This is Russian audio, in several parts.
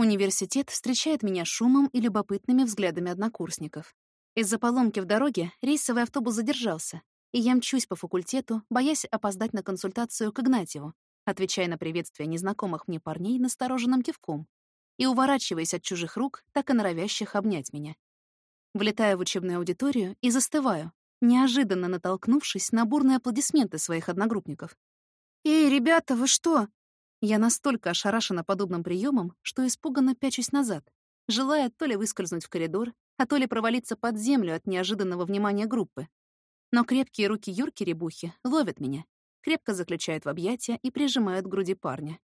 Университет встречает меня шумом и любопытными взглядами однокурсников. Из-за поломки в дороге рейсовый автобус задержался, и я мчусь по факультету, боясь опоздать на консультацию к Игнатьеву, отвечая на приветствие незнакомых мне парней настороженным кивком и уворачиваясь от чужих рук, так и норовящих обнять меня. Влетаю в учебную аудиторию и застываю, неожиданно натолкнувшись на бурные аплодисменты своих одногруппников. «Эй, ребята, вы что?» Я настолько ошарашена подобным приемом, что испуганно пячусь назад, желая то ли выскользнуть в коридор, а то ли провалиться под землю от неожиданного внимания группы. Но крепкие руки Юрки Ребухи ловят меня, крепко заключают в объятия и прижимают к груди парня.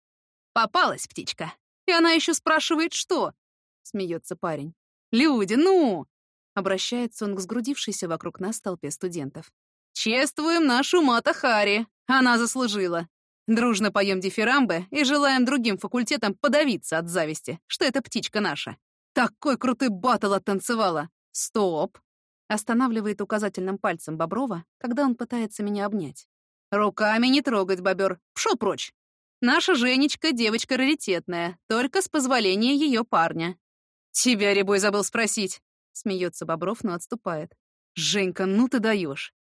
«Попалась птичка! И она еще спрашивает, что?» — смеется парень. «Люди, ну!» — обращается он к сгрудившейся вокруг нас толпе студентов. «Чествуем нашу Мата Хари! Она заслужила! Дружно поем дифирамбы и желаем другим факультетам подавиться от зависти, что эта птичка наша. Такой крутой батл оттанцевала! Стоп!» Останавливает указательным пальцем Боброва, когда он пытается меня обнять. «Руками не трогать, бобер. Пшел прочь. Наша Женечка девочка раритетная, только с позволения ее парня». «Тебя, Рябой, забыл спросить», — смеется Бобров, но отступает. «Женька, ну ты даешь.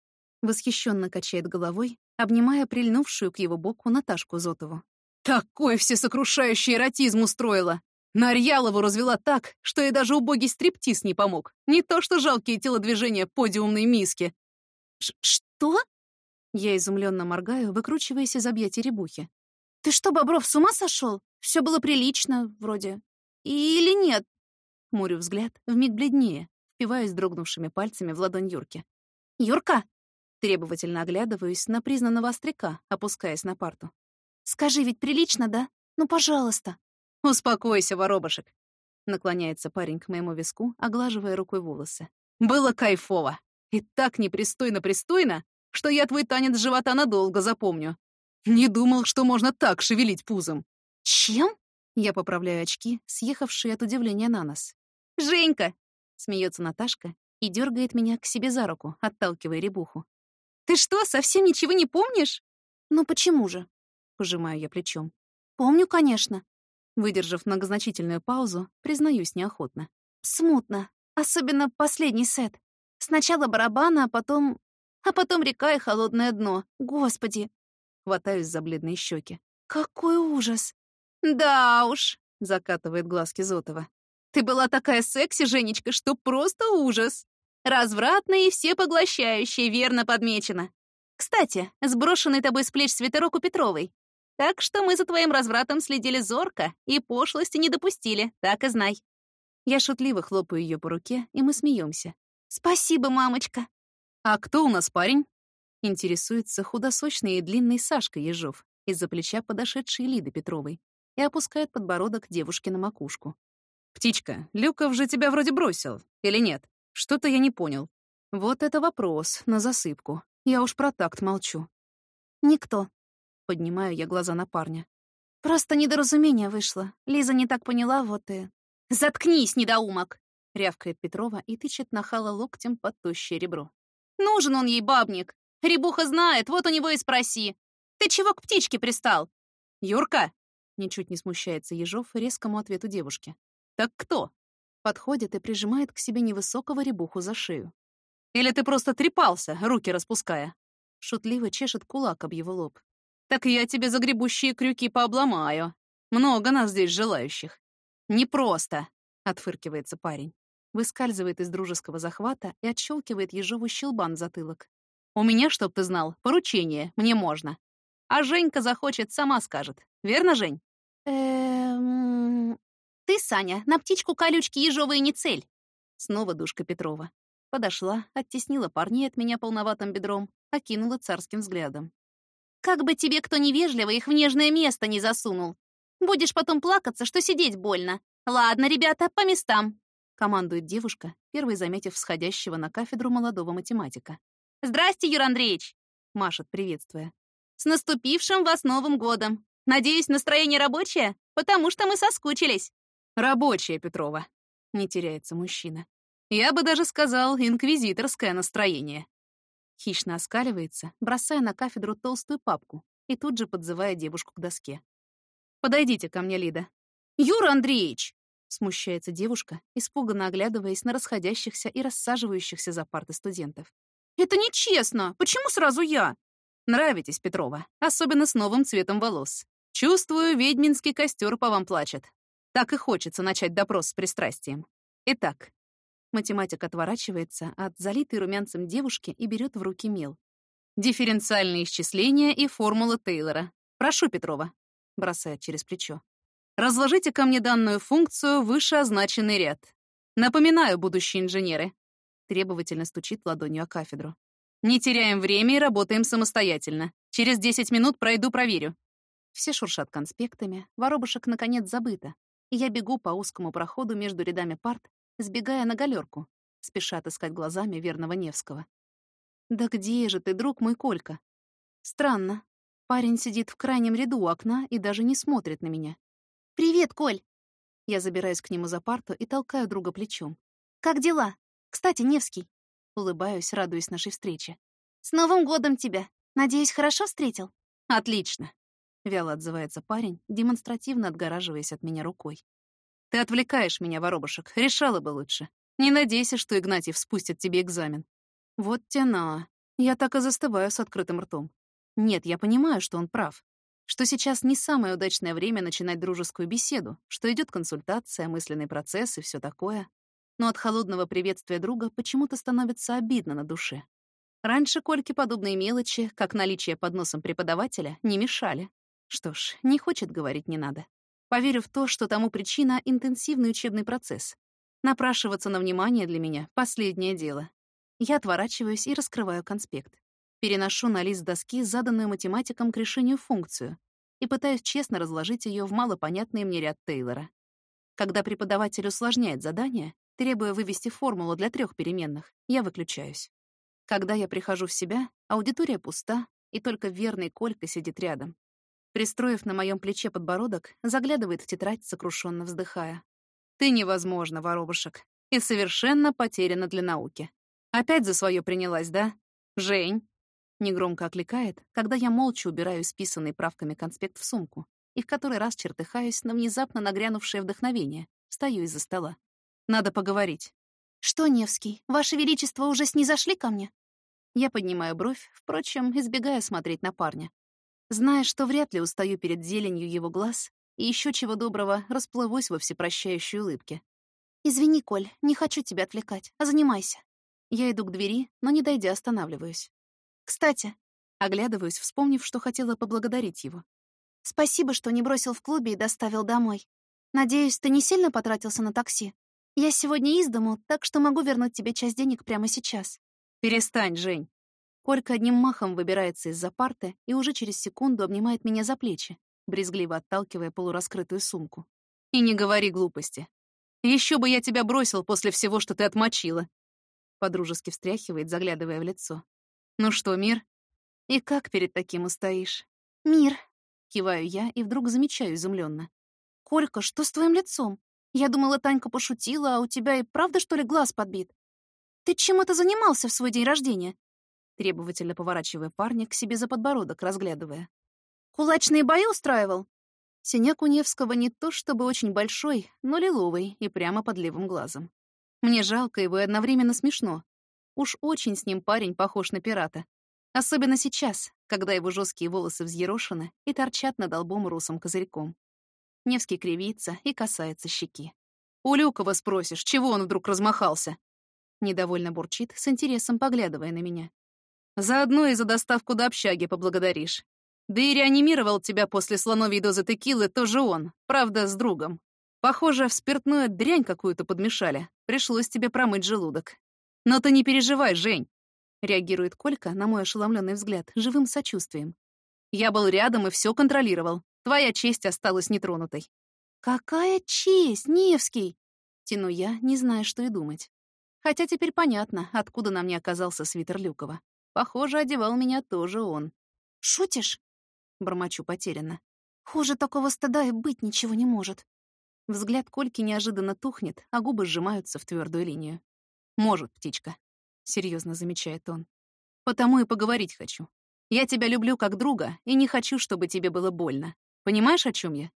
Восхищенно качает головой, обнимая прильнувшую к его боку Наташку Зотову. «Такой всесокрушающий эротизм устроила! Нарьялову развела так, что и даже убогий стриптиз не помог. Не то что жалкие телодвижения подиумной миски. «Что?» Я изумленно моргаю, выкручиваясь из объятий ребухи. «Ты что, Бобров, с ума сошел? Все было прилично, вроде. Или нет?» Хмурю взгляд, вмиг бледнее, впиваясь дрогнувшими пальцами в ладонь Юрки. «Юрка!» Требовательно оглядываюсь на признанного остряка, опускаясь на парту. «Скажи, ведь прилично, да? Ну, пожалуйста!» «Успокойся, воробушек!» Наклоняется парень к моему виску, оглаживая рукой волосы. «Было кайфово! И так непристойно-пристойно, что я твой танец живота надолго запомню. Не думал, что можно так шевелить пузом». «Чем?» Я поправляю очки, съехавшие от удивления на нос. «Женька!» — смеется Наташка и дергает меня к себе за руку, отталкивая ребуху. «Ты что, совсем ничего не помнишь?» «Ну почему же?» — пожимаю я плечом. «Помню, конечно». Выдержав многозначительную паузу, признаюсь неохотно. «Смутно. Особенно последний сет. Сначала барабаны, а потом... А потом река и холодное дно. Господи!» Хватаюсь за бледные щеки. «Какой ужас!» «Да уж!» — закатывает глазки Зотова. «Ты была такая секси, Женечка, что просто ужас!» Развратная и всепоглощающая, верно подмечено. Кстати, сброшенный тобой с плеч свитерок у Петровой. Так что мы за твоим развратом следили зорко и пошлости не допустили, так и знай. Я шутливо хлопаю ее по руке, и мы смеемся. «Спасибо, мамочка!» «А кто у нас парень?» Интересуется худосочный и длинный Сашка Ежов, из-за плеча подошедшей Лиды Петровой, и опускает подбородок девушки на макушку. «Птичка, Люков же тебя вроде бросил, или нет? Что-то я не понял. Вот это вопрос, на засыпку. Я уж про такт молчу». «Никто». Поднимаю я глаза на парня. «Просто недоразумение вышло. Лиза не так поняла, вот и...» «Заткнись, недоумок!» — рявкает Петрова и тычет нахала локтем под тощее ребро. «Нужен он ей, бабник! Рябуха знает, вот у него и спроси. Ты чего к птичке пристал? Юрка! Ничуть не смущается Ежов резкому ответу девушки. Так кто? Подходит и прижимает к себе невысокого рябуху за шею. Или ты просто трепался, руки распуская? Шутливо чешет кулак об его лоб. Так я тебе загребущие крюки пообломаю. Много нас здесь желающих. Не просто, отфыркивается парень. Выскальзывает из дружеского захвата и отщелкивает ежову щелбан в затылок. У меня, чтоб ты знал, поручение, мне можно. А Женька захочет, сама скажет. Верно, Жень? Эм... Ты, Саня, на птичку колючки ежовые не цель. Снова душка Петрова. Подошла, оттеснила парней от меня полноватым бедром, окинула царским взглядом. Как бы тебе кто невежливо их в нежное место не засунул. Будешь потом плакаться, что сидеть больно. Ладно, ребята, по местам. Командует девушка, первой заметив всходящего на кафедру молодого математика. «Здрасте, Юр Андреевич!» — машет, приветствуя. «С наступившим вас Новым годом! Надеюсь, настроение рабочее, потому что мы соскучились!» «Рабочее, Петрова!» — не теряется мужчина. Я бы даже сказал, инквизиторское настроение. Хищно оскаливается, бросая на кафедру толстую папку и тут же подзывая девушку к доске. «Подойдите ко мне, Лида». «Юра Андреевич!» Смущается девушка, испуганно оглядываясь на расходящихся и рассаживающихся за парты студентов. «Это нечестно! Почему сразу я?» «Нравитесь, Петрова, особенно с новым цветом волос. Чувствую, ведьминский костер по вам плачет. Так и хочется начать допрос с пристрастием. Итак, математик отворачивается от залитой румянцем девушки и берет в руки мел. Дифференциальные исчисления и формула Тейлора. Прошу, Петрова, бросает через плечо. Разложите ко мне данную функцию вышеозначенный ряд. Напоминаю, будущие инженеры. Требовательно стучит ладонью о кафедру. Не теряем время и работаем самостоятельно. Через 10 минут пройду, проверю. Все шуршат конспектами, воробушек наконец забыто, я бегу по узкому проходу между рядами парт, сбегая на галерку, спеша отыскать глазами верного Невского. «Да где же ты, друг мой Колька?» Странно. Парень сидит в крайнем ряду у окна и даже не смотрит на меня. «Привет, Коль!» Я забираюсь к нему за парту и толкаю друга плечом. «Как дела? Кстати, Невский!» Улыбаюсь, радуясь нашей встрече. «С Новым годом тебя! Надеюсь, хорошо встретил?» «Отлично!» Вяло отзывается парень, демонстративно отгораживаясь от меня рукой. «Ты отвлекаешь меня, воробушек. Решала бы лучше. Не надейся, что Игнатьев спустит тебе экзамен». Вот тяна. Я так и застываю с открытым ртом. Нет, я понимаю, что он прав что сейчас не самое удачное время начинать дружескую беседу, что идет консультация, мысленный процесс и все такое. Но от холодного приветствия друга почему-то становится обидно на душе. Раньше Кольке подобные мелочи, как наличие под носом преподавателя, не мешали. Что ж, не хочет говорить не надо. Поверю в то, что тому причина — интенсивный учебный процесс. Напрашиваться на внимание для меня — последнее дело. Я отворачиваюсь и раскрываю конспект. Переношу на лист доски заданную математиком к решению функцию и пытаюсь честно разложить ее в малопонятный мне ряд Тейлора. Когда преподаватель усложняет задание, требуя вывести формулу для трех переменных, я выключаюсь. Когда я прихожу в себя, аудитория пуста, и только верный Колька сидит рядом. Пристроив на моем плече подбородок, заглядывает в тетрадь, сокрушенно вздыхая. «Ты невозможно, воробушек, и совершенно потеряна для науки. Опять за свое принялась, да? Жень, Негромко окликает, когда я молча убираю списанный правками конспект в сумку и в который раз чертыхаюсь на внезапно нагрянувшее вдохновение. Встаю из-за стола. Надо поговорить. «Что, Невский, Ваше Величество уже снизошли ко мне?» Я поднимаю бровь, впрочем, избегая смотреть на парня. Зная, что вряд ли устаю перед зеленью его глаз, и еще чего доброго расплывусь во всепрощающей улыбке. «Извини, Коль, не хочу тебя отвлекать, а занимайся». Я иду к двери, но, не дойдя, останавливаюсь. Кстати, оглядываюсь, вспомнив, что хотела поблагодарить его. Спасибо, что не бросил в клубе и доставил домой. Надеюсь, ты не сильно потратился на такси? Я сегодня из дому, так что могу вернуть тебе часть денег прямо сейчас. Перестань, Жень. Колька одним махом выбирается из-за парты и уже через секунду обнимает меня за плечи, брезгливо отталкивая полураскрытую сумку. И не говори глупости. Еще бы я тебя бросил после всего, что ты отмочила. Подружески встряхивает, заглядывая в лицо. «Ну что, мир? И как перед таким устоишь?» «Мир», — киваю я и вдруг замечаю изумленно. «Колька, что с твоим лицом? Я думала, Танька пошутила, а у тебя и правда, что ли, глаз подбит? Ты чем это занимался в свой день рождения?» Требовательно поворачивая парня к себе за подбородок, разглядывая. «Кулачные бои устраивал?» Синяк у Невского не то чтобы очень большой, но лиловый и прямо под левым глазом. Мне жалко его и одновременно смешно. Уж очень с ним парень похож на пирата. Особенно сейчас, когда его жесткие волосы взъерошены и торчат над лбом русым козырьком. Невский кривится и касается щеки. «У Люкова спросишь, чего он вдруг размахался?» Недовольно бурчит, с интересом поглядывая на меня. «Заодно и за доставку до общаги поблагодаришь. Да и реанимировал тебя после слоновьей дозы текилы тоже он, правда, с другом. Похоже, в спиртную дрянь какую-то подмешали. Пришлось тебе промыть желудок. «Но ты не переживай, Жень!» — реагирует Колька на мой ошеломленный взгляд живым сочувствием. «Я был рядом и все контролировал. Твоя честь осталась нетронутой». «Какая честь, Невский!» — тяну я, не зная, что и думать. Хотя теперь понятно, откуда на мне оказался свитер Люкова. Похоже, одевал меня тоже он. «Шутишь?» — бормочу потерянно. «Хуже такого стыда и быть ничего не может». Взгляд Кольки неожиданно тухнет, а губы сжимаются в твердую линию. Может, птичка, серьезно замечает он. Потому и поговорить хочу. Я тебя люблю как друга и не хочу, чтобы тебе было больно. Понимаешь, о чем я?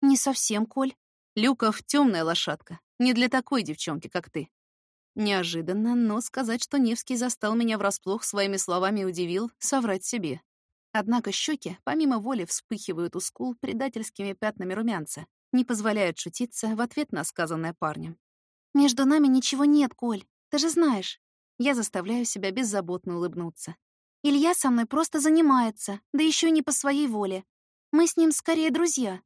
Не совсем, Коль. Люков — темная лошадка. Не для такой девчонки, как ты. Неожиданно, но сказать, что Невский застал меня врасплох своими словами удивил, соврать себе. Однако щеки, помимо воли, вспыхивают у скул предательскими пятнами румянца, не позволяют шутиться в ответ на сказанное парнем. «Между нами ничего нет, Коль, ты же знаешь». Я заставляю себя беззаботно улыбнуться. «Илья со мной просто занимается, да еще и не по своей воле. Мы с ним скорее друзья».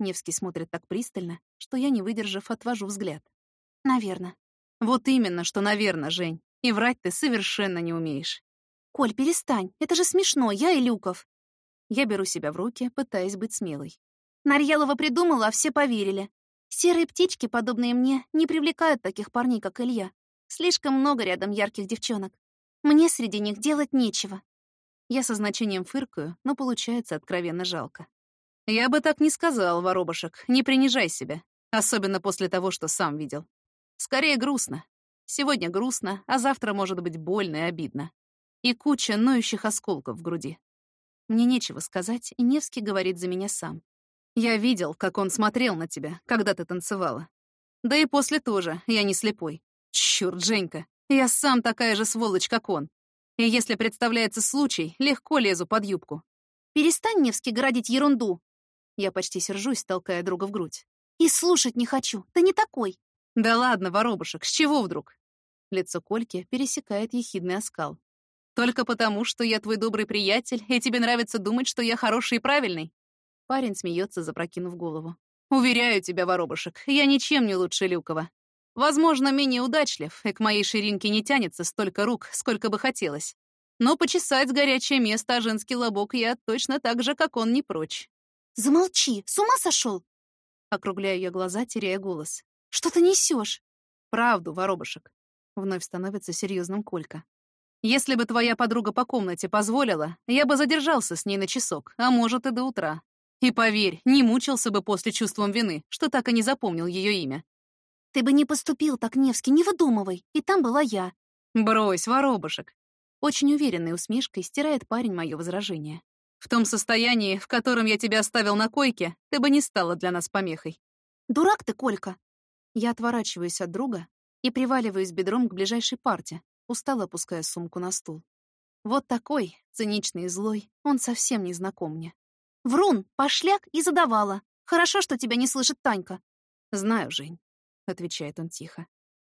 Невский смотрит так пристально, что я, не выдержав, отвожу взгляд. «Наверно». Вот именно, что наверно, Жень. И врать ты совершенно не умеешь. Коль, перестань. Это же смешно, я и Люков. Я беру себя в руки, пытаясь быть смелой. Нарьялова придумала, а все поверили. Серые птички, подобные мне, не привлекают таких парней, как Илья. Слишком много рядом ярких девчонок. Мне среди них делать нечего. Я со значением фыркаю, но получается откровенно жалко. Я бы так не сказал, воробушек, не принижай себя. Особенно после того, что сам видел. Скорее грустно. Сегодня грустно, а завтра может быть больно и обидно. И куча ноющих осколков в груди. Мне нечего сказать, и Невский говорит за меня сам. Я видел, как он смотрел на тебя, когда ты танцевала. Да и после тоже, я не слепой. Чёрт, Женька, я сам такая же сволочь, как он. И если представляется случай, легко лезу под юбку. Перестань, Невский, градить ерунду. Я почти сержусь, толкая друга в грудь. И слушать не хочу, ты не такой. «Да ладно, воробушек, с чего вдруг?» Лицо Кольки пересекает ехидный оскал. «Только потому, что я твой добрый приятель, и тебе нравится думать, что я хороший и правильный?» Парень смеется, запрокинув голову. «Уверяю тебя, воробушек, я ничем не лучше Люкова. Возможно, менее удачлив, и к моей ширинке не тянется столько рук, сколько бы хотелось. Но почесать горячее место, а женский лобок я точно так же, как он, не прочь». «Замолчи! С ума сошел? Округляю я глаза, теряя голос. Что ты несешь? Правду, воробушек. Вновь становится серьезным Колька. Если бы твоя подруга по комнате позволила, я бы задержался с ней на часок, а может и до утра. И поверь, не мучился бы после чувством вины, что так и не запомнил ее имя. Ты бы не поступил так, Невский, не выдумывай. И там была я. Брось, воробушек. Очень уверенной усмешкой стирает парень мое возражение. В том состоянии, в котором я тебя оставил на койке, ты бы не стала для нас помехой. Дурак ты, Колька. Я отворачиваюсь от друга и приваливаюсь бедром к ближайшей парте, устало опуская сумку на стул. Вот такой, циничный и злой, он совсем не знаком мне. «Врун, пошляк и задавала. Хорошо, что тебя не слышит Танька». «Знаю, Жень», — отвечает он тихо.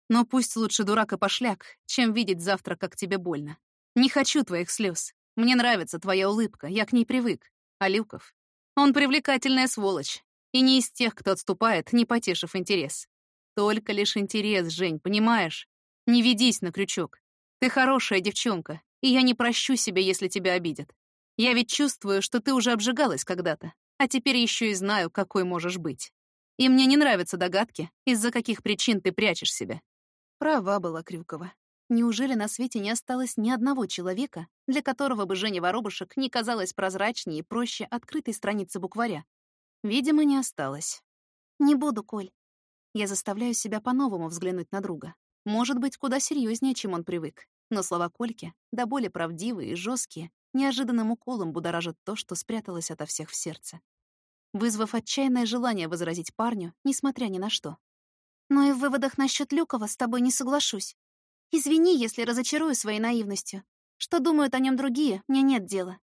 «Но пусть лучше дурак и пошляк, чем видеть завтра, как тебе больно. Не хочу твоих слез. Мне нравится твоя улыбка, я к ней привык. А Люков? Он привлекательная сволочь, и не из тех, кто отступает, не потешив интерес. Только лишь интерес, Жень, понимаешь? Не ведись на крючок. Ты хорошая девчонка, и я не прощу себя, если тебя обидят. Я ведь чувствую, что ты уже обжигалась когда-то, а теперь еще и знаю, какой можешь быть. И мне не нравятся догадки, из-за каких причин ты прячешь себя. Права была Крюкова. Неужели на свете не осталось ни одного человека, для которого бы Женя Воробушек не казалась прозрачнее и проще открытой страницы букваря? Видимо, не осталось. «Не буду, Коль. Я заставляю себя по-новому взглянуть на друга. Может быть, куда серьезнее, чем он привык. Но слова Кольки, да более правдивые и жесткие, неожиданным уколом будоражат то, что спряталось ото всех в сердце. Вызвав отчаянное желание возразить парню, несмотря ни на что. Но и в выводах насчет Люкова с тобой не соглашусь. Извини, если разочарую своей наивностью. Что думают о нем другие, мне нет дела.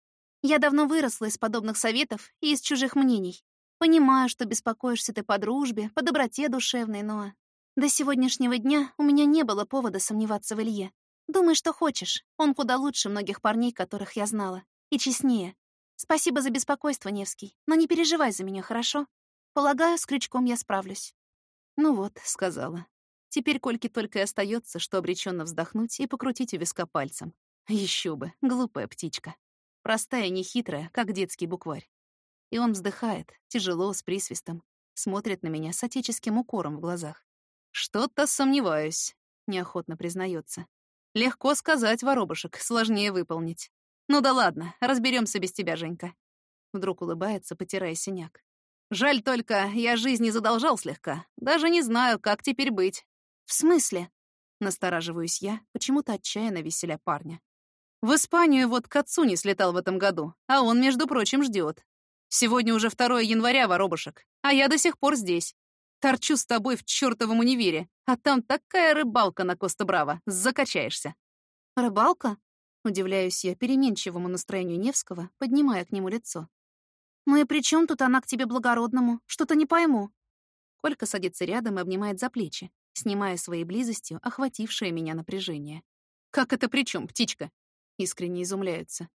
Я давно выросла из подобных советов и из чужих мнений. Понимаю, что беспокоишься ты по дружбе, по доброте душевной, но... До сегодняшнего дня у меня не было повода сомневаться в Илье. Думай, что хочешь. Он куда лучше многих парней, которых я знала. И честнее. Спасибо за беспокойство, Невский. Но не переживай за меня, хорошо? Полагаю, с крючком я справлюсь. Ну вот, сказала. Теперь Кольке только и остается, что обреченно вздохнуть и покрутить у виска пальцем. Еще бы, глупая птичка. Простая нехитрая, как детский букварь. И он вздыхает, тяжело, с присвистом, смотрит на меня с отеческим укором в глазах. «Что-то сомневаюсь», — неохотно признается. «Легко сказать, воробушек, сложнее выполнить. Ну да ладно, разберемся без тебя, Женька». Вдруг улыбается, потирая синяк. «Жаль только, я жизни задолжал слегка. Даже не знаю, как теперь быть». «В смысле?» Настораживаюсь я, почему-то отчаянно веселя парня. В Испанию вот к отцу не слетал в этом году, а он, между прочим, ждет. Сегодня уже 2 января, воробушек, а я до сих пор здесь. Торчу с тобой в чертовом универе, а там такая рыбалка на Коста-Браво, закачаешься. Рыбалка? Удивляюсь я переменчивому настроению Невского, поднимая к нему лицо. «Ну и при чем тут она к тебе благородному? Что-то не пойму». Колька садится рядом и обнимает за плечи, снимая своей близостью охватившее меня напряжение. «Как это при чем, птичка?» Искренне изумляются.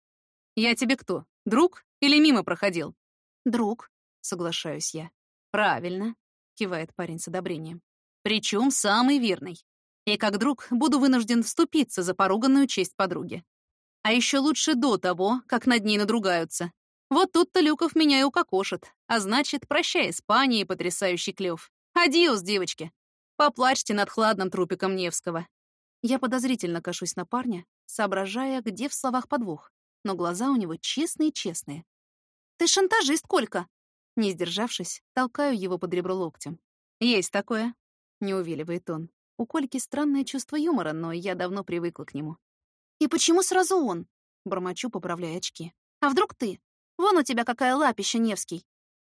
«Я тебе кто, друг или мимо проходил?» «Друг», — соглашаюсь я. «Правильно», — кивает парень с одобрением. «Причем самый верный. И как друг буду вынужден вступиться за поруганную честь подруги. А еще лучше до того, как над ней надругаются. Вот тут-то Люков меня и укокошит. А значит, прощай Испания и потрясающий клев. Адиос, девочки. Поплачьте над хладным трупиком Невского. Я подозрительно кашусь на парня, соображая, где в словах подвох. Но глаза у него честные-честные. «Ты шантажист, Колька!» Не сдержавшись, толкаю его под ребро локтем. «Есть такое», — не увиливает он. У Кольки странное чувство юмора, но я давно привыкла к нему. «И почему сразу он?» — бормочу, поправляя очки. «А вдруг ты? Вон у тебя какая лапища, Невский!»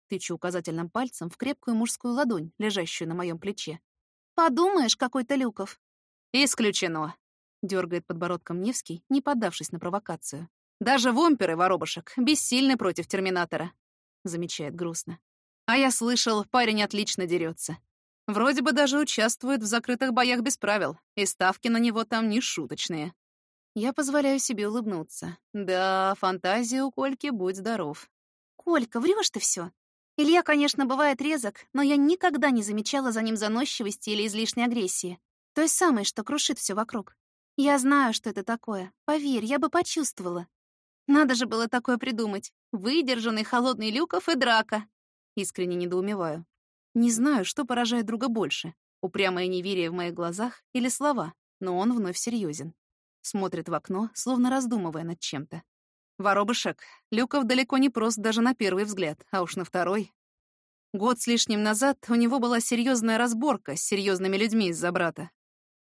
Тычу указательным пальцем в крепкую мужскую ладонь, лежащую на моем плече. «Подумаешь, какой-то Люков!» «Исключено!» — дергает подбородком Невский, не поддавшись на провокацию. «Даже вомперы, воробушек, бессильны против Терминатора», — замечает грустно. «А я слышал, парень отлично дерется. Вроде бы даже участвует в закрытых боях без правил, и ставки на него там не шуточные. Я позволяю себе улыбнуться. Да, фантазия у Кольки, будь здоров. Колька, врёшь ты всё. Илья, конечно, бывает резок, но я никогда не замечала за ним заносчивости или излишней агрессии. Той самой, что крушит всё вокруг. Я знаю, что это такое. Поверь, я бы почувствовала. Надо же было такое придумать. Выдержанный холодный Люков и драка. Искренне недоумеваю. Не знаю, что поражает друга больше. Упрямое неверие в моих глазах или слова, но он вновь серьезен. Смотрит в окно, словно раздумывая над чем-то. Воробышек, Люков далеко не прост даже на первый взгляд, а уж на второй. Год с лишним назад у него была серьезная разборка с серьезными людьми из-за брата.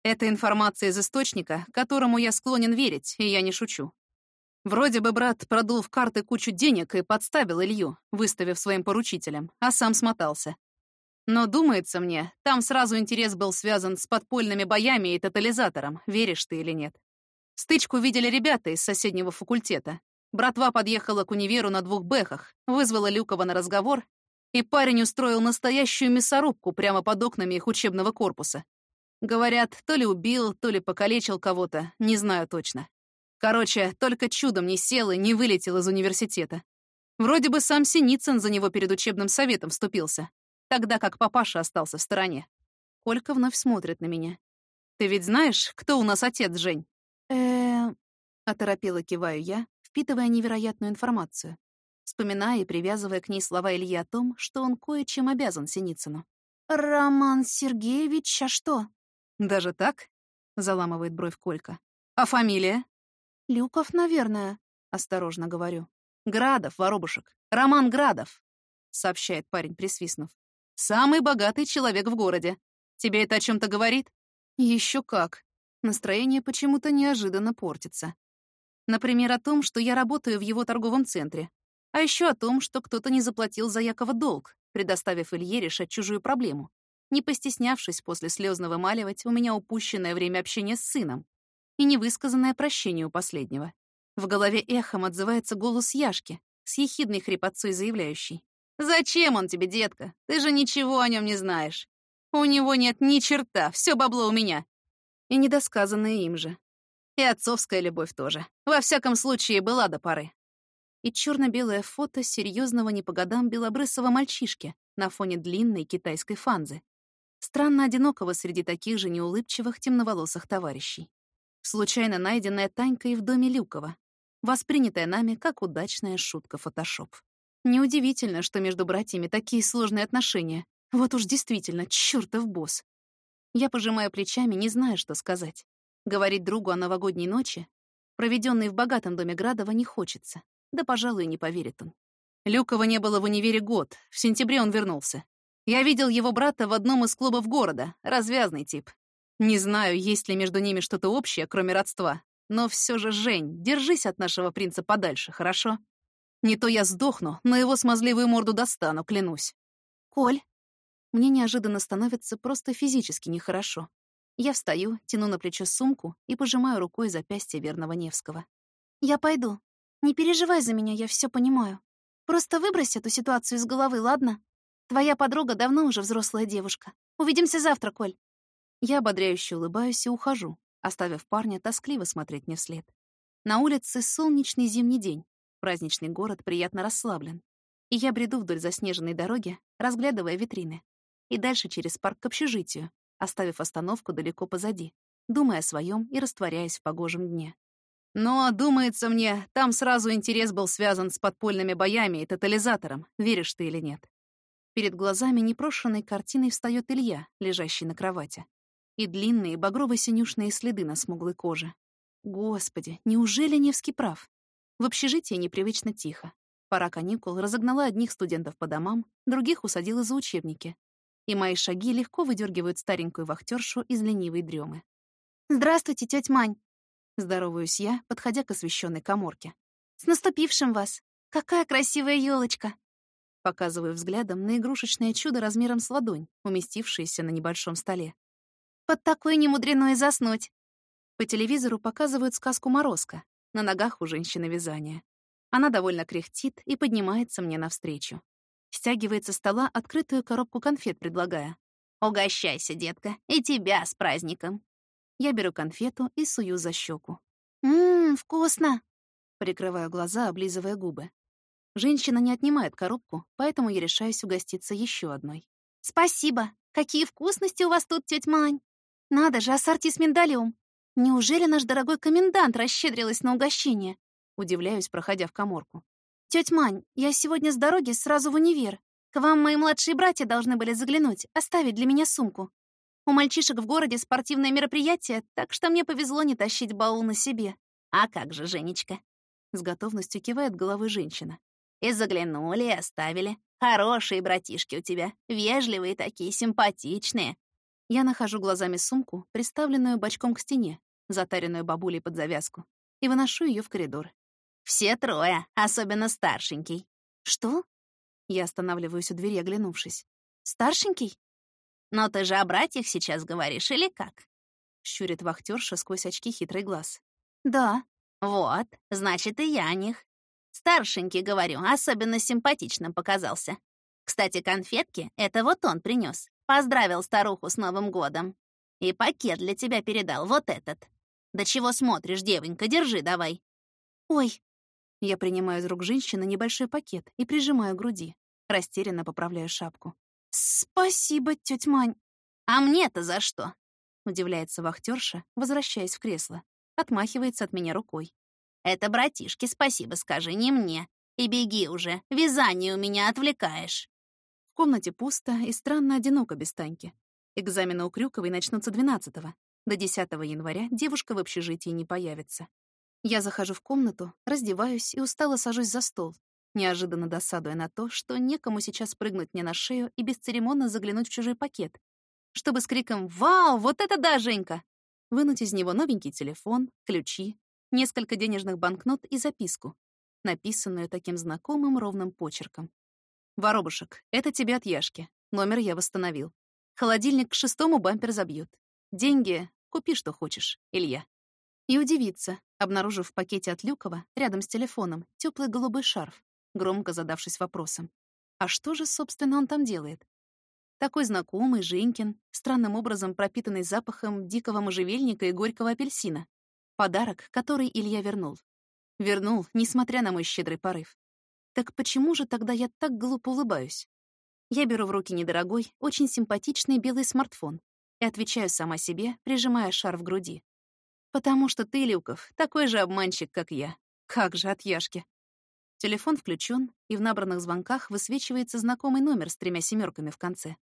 Это информация из источника, которому я склонен верить, и я не шучу. Вроде бы брат продул в карты кучу денег и подставил Илью, выставив своим поручителем, а сам смотался. Но, думается мне, там сразу интерес был связан с подпольными боями и тотализатором, веришь ты или нет. Стычку видели ребята из соседнего факультета. Братва подъехала к универу на двух бэхах, вызвала Люкова на разговор, и парень устроил настоящую мясорубку прямо под окнами их учебного корпуса. Говорят, то ли убил, то ли покалечил кого-то, не знаю точно. Короче, только чудом не сел и не вылетел из университета. Вроде бы сам Синицын за него перед учебным советом вступился, тогда как папаша остался в стороне. Колька вновь смотрит на меня. «Ты ведь знаешь, кто у нас отец, Жень?» э оторопела киваю я, впитывая невероятную информацию, вспоминая и привязывая к ней слова Ильи о том, что он кое-чем обязан Синицыну. «Роман Сергеевич, а что?» «Даже так?» — заламывает бровь Колька. «А фамилия?» «Люков, наверное», — осторожно говорю. «Градов, воробушек. Роман Градов», — сообщает парень, присвистнув. «Самый богатый человек в городе. Тебе это о чем то говорит?» Еще как. Настроение почему-то неожиданно портится. Например, о том, что я работаю в его торговом центре. А еще о том, что кто-то не заплатил за Якова долг, предоставив Илье решать чужую проблему, не постеснявшись после слез вымаливать у меня упущенное время общения с сыном и невысказанное прощение у последнего. В голове эхом отзывается голос Яшки, с ехидной хрипотцой заявляющей. «Зачем он тебе, детка? Ты же ничего о нем не знаешь. У него нет ни черта, все бабло у меня и недосказанное им же. И отцовская любовь тоже. Во всяком случае, была до поры. И черно белое фото серьезного не по годам белобрысого мальчишки на фоне длинной китайской фанзы. Странно одинокого среди таких же неулыбчивых темноволосых товарищей. Случайно найденная Танькой в доме Люкова, воспринятая нами как удачная шутка фотошоп. Неудивительно, что между братьями такие сложные отношения. Вот уж действительно, чёртов босс. Я пожимаю плечами, не зная, что сказать. Говорить другу о новогодней ночи, проведенной в богатом доме Градова, не хочется. Да, пожалуй, не поверит он. Люкова не было в универе год, в сентябре он вернулся. Я видел его брата в одном из клубов города, развязный тип. Не знаю, есть ли между ними что-то общее, кроме родства. Но все же, Жень, держись от нашего принца подальше, хорошо? Не то я сдохну, но его смазливую морду достану, клянусь. Коль. Мне неожиданно становится просто физически нехорошо. Я встаю, тяну на плечо сумку и пожимаю рукой запястье верного Невского. «Я пойду. Не переживай за меня, я все понимаю. Просто выбрось эту ситуацию из головы, ладно? Твоя подруга давно уже взрослая девушка. Увидимся завтра, Коль». Я ободряюще улыбаюсь и ухожу, оставив парня тоскливо смотреть мне вслед. На улице солнечный зимний день. Праздничный город приятно расслаблен. И я бреду вдоль заснеженной дороги, разглядывая витрины. И дальше через парк к общежитию, оставив остановку далеко позади, думая о своем и растворяясь в погожем дне. Но, думается мне, там сразу интерес был связан с подпольными боями и тотализатором, веришь ты или нет. Перед глазами непрошенной картиной встает Илья, лежащий на кровати. И длинные багрово-синюшные следы на смуглой коже. Господи, неужели Невский прав? В общежитии непривычно тихо. Пора каникул разогнала одних студентов по домам, других усадила за учебники, и мои шаги легко выдергивают старенькую вахтершу из ленивой дремы. «Здравствуйте, тетя Мань!» Здороваюсь я, подходя к освещенной коморке. «С наступившим вас! Какая красивая елочка! Показываю взглядом на игрушечное чудо размером с ладонь, уместившееся на небольшом столе. «Под такой немудрено и заснуть!» По телевизору показывают сказку «Морозко». На ногах у женщины вязание. Она довольно кряхтит и поднимается мне навстречу. Стягивает со стола открытую коробку конфет, предлагая. «Угощайся, детка, и тебя с праздником!» Я беру конфету и сую за щеку. «Ммм, вкусно!» Прикрываю глаза, облизывая губы. Женщина не отнимает коробку, поэтому я решаюсь угоститься еще одной. «Спасибо! Какие вкусности у вас тут, тетя Мань! Надо же, ассорти с миндалем! Неужели наш дорогой комендант расщедрилась на угощение?» Удивляюсь, проходя в коморку. «Тётя Мань, я сегодня с дороги сразу в универ. К вам мои младшие братья должны были заглянуть, оставить для меня сумку. У мальчишек в городе спортивное мероприятие, так что мне повезло не тащить баул на себе. А как же, Женечка?» С готовностью кивает головой женщина. «И заглянули, и оставили. Хорошие братишки у тебя, вежливые такие, симпатичные». Я нахожу глазами сумку, приставленную бочком к стене, затаренную бабулей под завязку, и выношу ее в коридор. Все трое, особенно старшенький. Что? Я останавливаюсь у двери, оглянувшись. Старшенький? Но ты же о братьях сейчас говоришь, или как? Щурит вахтерша сквозь очки хитрый глаз. Да. Вот, значит, и я о них. Старшенький, говорю, особенно симпатичным показался. Кстати, конфетки — это вот он принес. Поздравил старуху с Новым годом. И пакет для тебя передал, вот этот. Да чего смотришь, девонька, держи давай. Ой, я принимаю из рук женщины небольшой пакет и прижимаю к груди, растерянно поправляю шапку. «Спасибо, тетя Мань». «А мне-то за что?» — удивляется вахтерша, возвращаясь в кресло. Отмахивается от меня рукой. «Это братишке спасибо скажи, не мне. И беги уже, вязание у меня отвлекаешь». Комнате пусто и странно одиноко без Таньки. Экзамены у Крюковой начнутся 12-го. До 10 января девушка в общежитии не появится. Я захожу в комнату, раздеваюсь и устало сажусь за стол, неожиданно досадуя на то, что некому сейчас прыгнуть мне на шею и бесцеремонно заглянуть в чужой пакет, чтобы с криком «Вау, вот это да, Женька!» вынуть из него новенький телефон, ключи, несколько денежных банкнот и записку, написанную таким знакомым ровным почерком. «Воробушек, это тебе от Яшки. Номер я восстановил. Холодильник к шестому бампер забьют. Деньги купи, что хочешь, Илья». И удивиться, обнаружив в пакете от Люкова, рядом с телефоном, теплый голубой шарф, громко задавшись вопросом. А что же, собственно, он там делает? Такой знакомый, Женькин, странным образом пропитанный запахом дикого можжевельника и горького апельсина. Подарок, который Илья вернул. Вернул, несмотря на мой щедрый порыв. Так почему же тогда я так глупо улыбаюсь? Я беру в руки недорогой, очень симпатичный белый смартфон и отвечаю сама себе, прижимая шар в груди. Потому что ты, Люков, такой же обманщик, как я. Как же от Яшки. Телефон включен, и в набранных звонках высвечивается знакомый номер с тремя семерками в конце.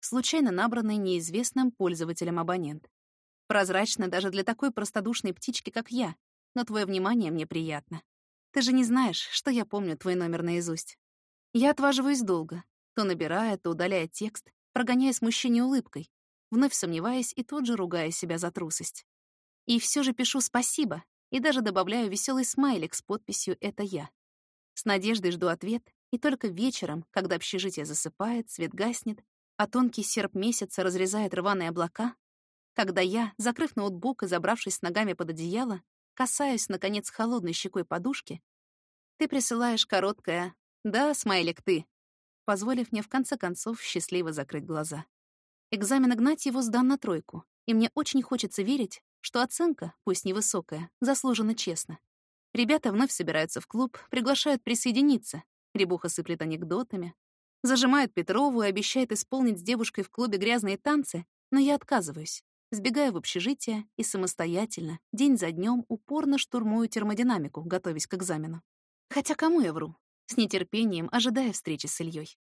Случайно набранный неизвестным пользователем абонент. Прозрачно даже для такой простодушной птички, как я, но твое внимание мне приятно. Ты же не знаешь, что я помню твой номер наизусть. Я отваживаюсь долго, то набирая, то удаляя текст, прогоняя смущение улыбкой, вновь сомневаясь и тут же ругая себя за трусость. И все же пишу «спасибо» и даже добавляю веселый смайлик с подписью «это я». С надеждой жду ответ, и только вечером, когда общежитие засыпает, свет гаснет, а тонкий серп месяца разрезает рваные облака, когда я, закрыв ноутбук и забравшись с ногами под одеяло, касаюсь, наконец, холодной щекой подушки, ты присылаешь короткое «Да, смайлик, ты», позволив мне в конце концов счастливо закрыть глаза. Экзамен Игнатьеву сдан на тройку, и мне очень хочется верить, что оценка, пусть невысокая, заслужена честно. Ребята вновь собираются в клуб, приглашают присоединиться. Рябуха сыплет анекдотами. Зажимает Петрову и обещает исполнить с девушкой в клубе грязные танцы, но я отказываюсь. Сбегаю в общежитие и самостоятельно, день за днем, упорно штурмую термодинамику, готовясь к экзамену. Хотя кому я вру? С нетерпением ожидая встречи с Ильей.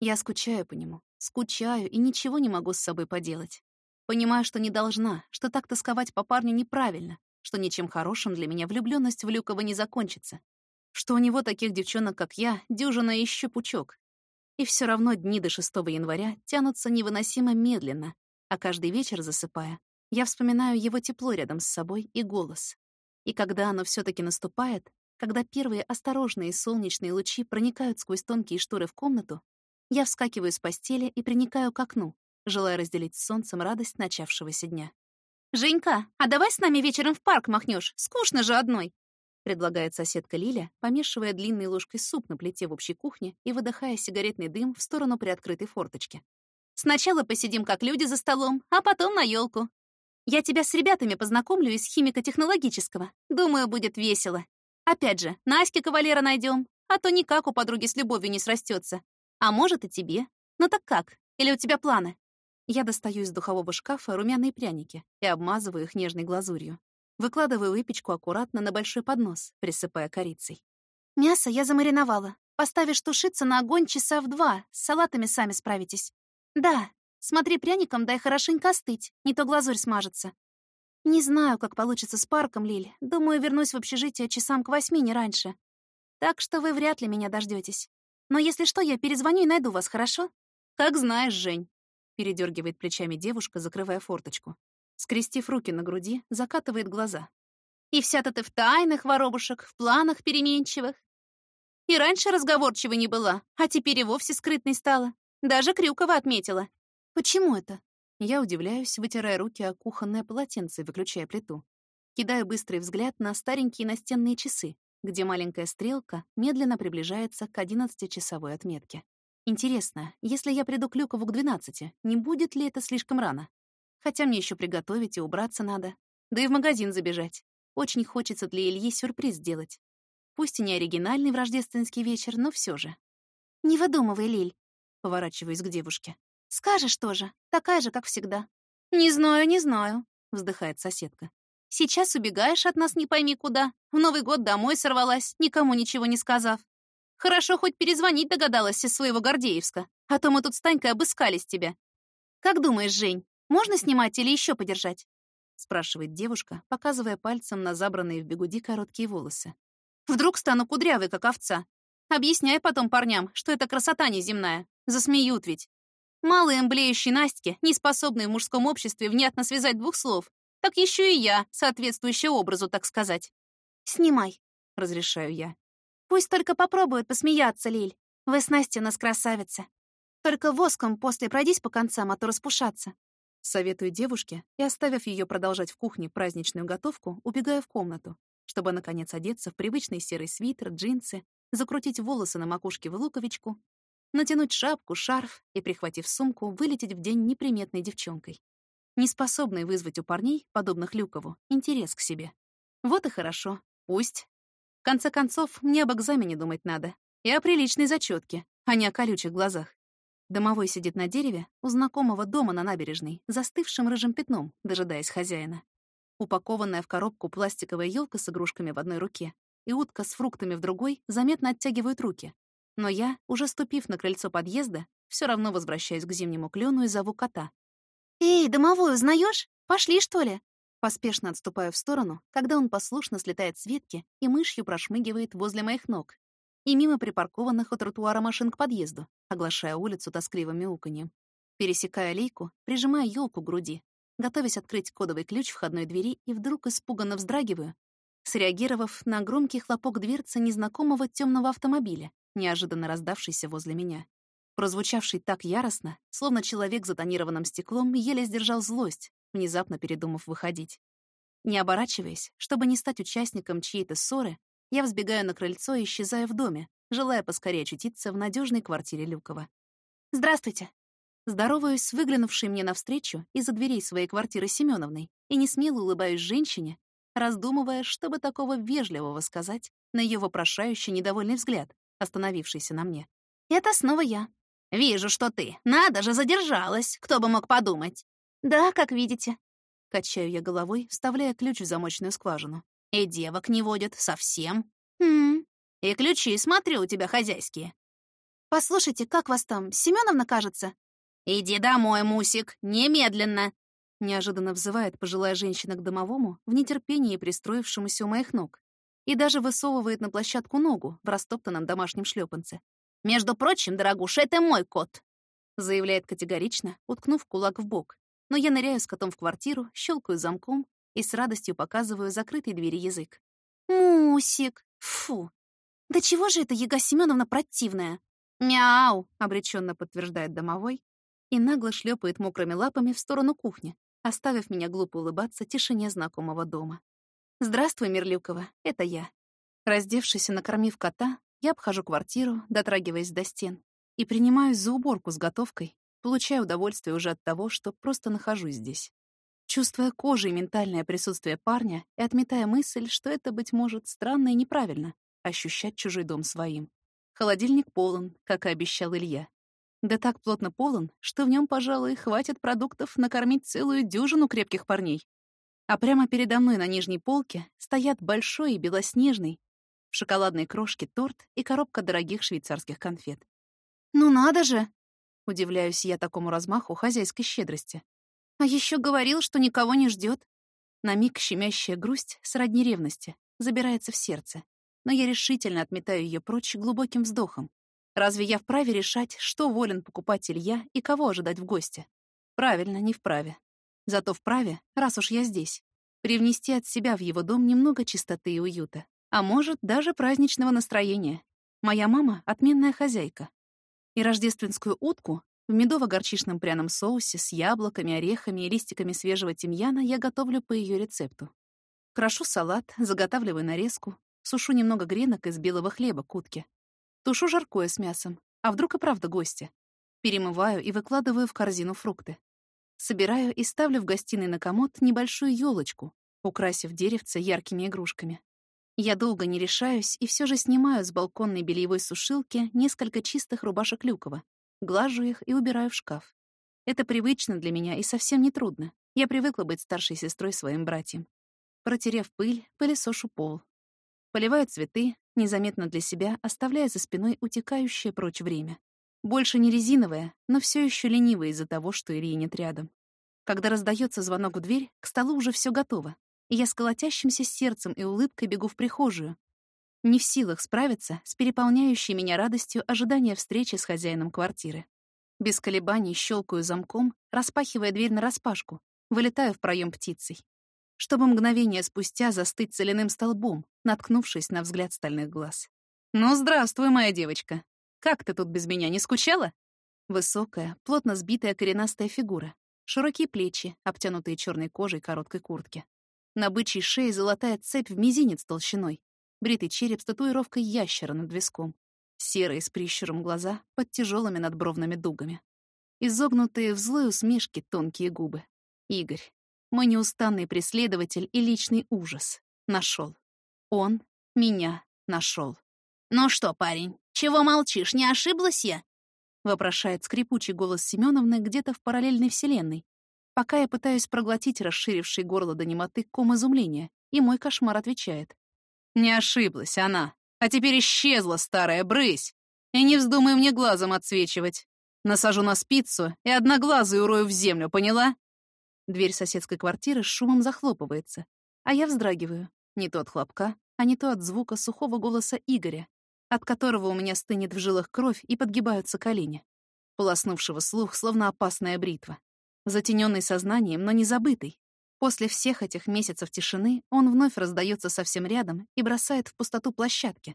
Я скучаю по нему, скучаю и ничего не могу с собой поделать. Понимаю, что не должна, что так тосковать по парню неправильно, что ничем хорошим для меня влюблённость в Люкова не закончится, что у него таких девчонок, как я, дюжина ещё пучок. И всё равно дни до 6 января тянутся невыносимо медленно, а каждый вечер засыпая, я вспоминаю его тепло рядом с собой и голос. И когда оно всё-таки наступает, когда первые осторожные солнечные лучи проникают сквозь тонкие шторы в комнату, я вскакиваю с постели и приникаю к окну, желая разделить с солнцем радость начавшегося дня. «Женька, а давай с нами вечером в парк махнешь? Скучно же одной!» предлагает соседка Лиля, помешивая длинной ложкой суп на плите в общей кухне и выдыхая сигаретный дым в сторону приоткрытой форточки. «Сначала посидим как люди за столом, а потом на елку. Я тебя с ребятами познакомлю из химико-технологического. Думаю, будет весело. Опять же, Наське кавалера найдем, а то никак у подруги с любовью не срастется. А может, и тебе. Ну так как? Или у тебя планы? Я достаю из духового шкафа румяные пряники и обмазываю их нежной глазурью. Выкладываю выпечку аккуратно на большой поднос, присыпая корицей. Мясо я замариновала. Поставишь тушиться на огонь часа в два, с салатами сами справитесь. Да, смотри пряником, дай хорошенько остыть, не то глазурь смажется. Не знаю, как получится с парком, Лиль. Думаю, вернусь в общежитие часам к восьми, не раньше. Так что вы вряд ли меня дождётесь. Но если что, я перезвоню и найду вас, хорошо? Как знаешь, Жень. Передергивает плечами девушка, закрывая форточку. Скрестив руки на груди, закатывает глаза. И вся-то ты в тайных, воробушек, в планах переменчивых. И раньше разговорчивой не была, а теперь и вовсе скрытной стала. Даже Крюкова отметила. Почему это? Я удивляюсь, вытирая руки о кухонное полотенце, выключая плиту. Кидаю быстрый взгляд на старенькие настенные часы, где маленькая стрелка медленно приближается к 11-часовой отметке. Интересно, если я приду к Люкову к 12, не будет ли это слишком рано? Хотя мне еще приготовить и убраться надо. Да и в магазин забежать. Очень хочется для Ильи сюрприз сделать. Пусть и не оригинальный в рождественский вечер, но все же. «Не выдумывай, Лиль», — поворачиваюсь к девушке. Скажешь тоже, такая же, как всегда. Не знаю, не знаю, вздыхает соседка. Сейчас убегаешь от нас не пойми куда. В Новый год домой сорвалась, никому ничего не сказав. Хорошо, хоть перезвонить догадалась из своего Гордеевска, а то мы тут с Танькой обыскались тебя. Как думаешь, Жень, можно снимать или еще подержать? спрашивает девушка, показывая пальцем на забранные в бегуди короткие волосы. Вдруг стану кудрявой, как овца. Объясняй потом парням, что это красота неземная. Засмеют ведь. Малые блеющие Настики, не способные в мужском обществе внятно связать двух слов, так еще и я, соответствующая образу, так сказать. «Снимай», — разрешаю я. «Пусть только попробуют посмеяться, Лиль. Вы с Настей у нас красавица. Только воском после пройдись по концам, а то распушаться». Советую девушке и, оставив ее продолжать в кухне праздничную готовку, убегаю в комнату, чтобы, наконец, одеться в привычный серый свитер, джинсы, закрутить волосы на макушке в луковичку натянуть шапку, шарф и, прихватив сумку, вылететь в день неприметной девчонкой, не способной вызвать у парней, подобных Люкову, интерес к себе. Вот и хорошо, пусть. В конце концов, мне об экзамене думать надо, и о приличной зачетке, а не о колючих глазах. Домовой сидит на дереве у знакомого дома на набережной, застывшим рыжим пятном, дожидаясь хозяина. Упакованная в коробку пластиковая елка с игрушками в одной руке и утка с фруктами в другой заметно оттягивают руки, но я, уже ступив на крыльцо подъезда, все равно возвращаюсь к зимнему клену и зову кота. «Эй, домовой, узнаешь? Пошли, что ли?» Поспешно отступаю в сторону, когда он послушно слетает с ветки и мышью прошмыгивает возле моих ног и мимо припаркованных у тротуара машин к подъезду, оглашая улицу тоскливым мяуканьем. Пересекая лейку, прижимая елку к груди, готовясь открыть кодовый ключ входной двери и вдруг испуганно вздрагиваю, среагировав на громкий хлопок дверцы незнакомого темного автомобиля, неожиданно раздавшийся возле меня. Прозвучавший так яростно, словно человек за тонированным стеклом еле сдержал злость, внезапно передумав выходить. Не оборачиваясь, чтобы не стать участником чьей-то ссоры, я взбегаю на крыльцо и исчезаю в доме, желая поскорее очутиться в надежной квартире Люкова. «Здравствуйте!» Здороваюсь с выглянувшей мне навстречу из-за дверей своей квартиры Семеновной и не смело улыбаюсь женщине, раздумывая, чтобы такого вежливого сказать на ее вопрошающий недовольный взгляд, остановившийся на мне. «Это снова я». «Вижу, что ты. Надо же, задержалась. Кто бы мог подумать?» «Да, как видите». Качаю я головой, вставляя ключ в замочную скважину. «И девок не водят совсем?» «Хм...» «И ключи, смотрю, у тебя хозяйские». «Послушайте, как вас там, Семеновна, кажется?» «Иди домой, Мусик, немедленно!» Неожиданно взывает пожилая женщина к домовому, в нетерпении пристроившемуся у моих ног, и даже высовывает на площадку ногу в растоптанном домашнем шлепанце. «Между прочим, дорогуша, это мой кот!» заявляет категорично, уткнув кулак в бок. Но я ныряю с котом в квартиру, щелкаю замком и с радостью показываю закрытой двери язык. «Мусик! Фу! Да чего же это Ега Семеновна противная?» «Мяу!» — обреченно подтверждает домовой, и нагло шлепает мокрыми лапами в сторону кухни, оставив меня глупо улыбаться тишине знакомого дома. «Здравствуй, Мирлюкова, это я». Раздевшись и накормив кота, я обхожу квартиру, дотрагиваясь до стен, и принимаюсь за уборку с готовкой, получая удовольствие уже от того, что просто нахожусь здесь. Чувствуя кожей ментальное присутствие парня и отметая мысль, что это, быть может, странно и неправильно — ощущать чужой дом своим. Холодильник полон, как и обещал Илья. Да так плотно полон, что в нем, пожалуй, хватит продуктов накормить целую дюжину крепких парней. А прямо передо мной на нижней полке стоят большой и белоснежный в шоколадной крошке торт и коробка дорогих швейцарских конфет. «Ну надо же!» — удивляюсь я такому размаху хозяйской щедрости. «А еще говорил, что никого не ждет. На миг щемящая грусть сродни ревности забирается в сердце, но я решительно отметаю ее прочь глубоким вздохом. Разве я вправе решать, что волен покупать Илья и кого ожидать в гости? Правильно, не вправе. Зато вправе, раз уж я здесь, привнести от себя в его дом немного чистоты и уюта. А может, даже праздничного настроения. Моя мама — отменная хозяйка. И рождественскую утку в медово-горчичном пряном соусе с яблоками, орехами и листиками свежего тимьяна я готовлю по ее рецепту. Крошу салат, заготавливаю нарезку, сушу немного гренок из белого хлеба к утке, Тушу жаркое с мясом. А вдруг и правда гости? Перемываю и выкладываю в корзину фрукты. Собираю и ставлю в гостиной на комод небольшую елочку, украсив деревце яркими игрушками. Я долго не решаюсь и все же снимаю с балконной бельевой сушилки несколько чистых рубашек Люкова, глажу их и убираю в шкаф. Это привычно для меня и совсем не трудно. Я привыкла быть старшей сестрой своим братьям. Протерев пыль, пылесошу пол. Поливаю цветы, незаметно для себя, оставляя за спиной утекающее прочь время. Больше не резиновая, но все еще ленивая из-за того, что Ильи нет рядом. Когда раздается звонок в дверь, к столу уже все готово, и я с колотящимся сердцем и улыбкой бегу в прихожую. Не в силах справиться с переполняющей меня радостью ожидания встречи с хозяином квартиры. Без колебаний щелкаю замком, распахивая дверь нараспашку, вылетаю в проем птицей чтобы мгновение спустя застыть соляным столбом, наткнувшись на взгляд стальных глаз. «Ну, здравствуй, моя девочка. Как ты тут без меня, не скучала?» Высокая, плотно сбитая коренастая фигура, широкие плечи, обтянутые черной кожей короткой куртки. На бычьей шее золотая цепь в мизинец толщиной, бритый череп с татуировкой ящера над виском, серые с прищуром глаза под тяжелыми надбровными дугами. Изогнутые в злой усмешке тонкие губы. Игорь, мой неустанный преследователь и личный ужас. Нашел. Он меня нашел. «Ну что, парень, чего молчишь, не ошиблась я?» вопрошает скрипучий голос Семеновны где-то в параллельной вселенной, пока я пытаюсь проглотить расширивший горло до немоты ком изумления, и мой кошмар отвечает. «Не ошиблась она, а теперь исчезла старая брысь, и не вздумай мне глазом отсвечивать. Насажу на спицу и одноглазый урою в землю, поняла?» Дверь соседской квартиры с шумом захлопывается, а я вздрагиваю. Не то от хлопка, а не то от звука сухого голоса Игоря, от которого у меня стынет в жилах кровь и подгибаются колени. полоснувшего слух, словно опасная бритва. Затененный сознанием, но не забытый. После всех этих месяцев тишины он вновь раздается совсем рядом и бросает в пустоту площадки,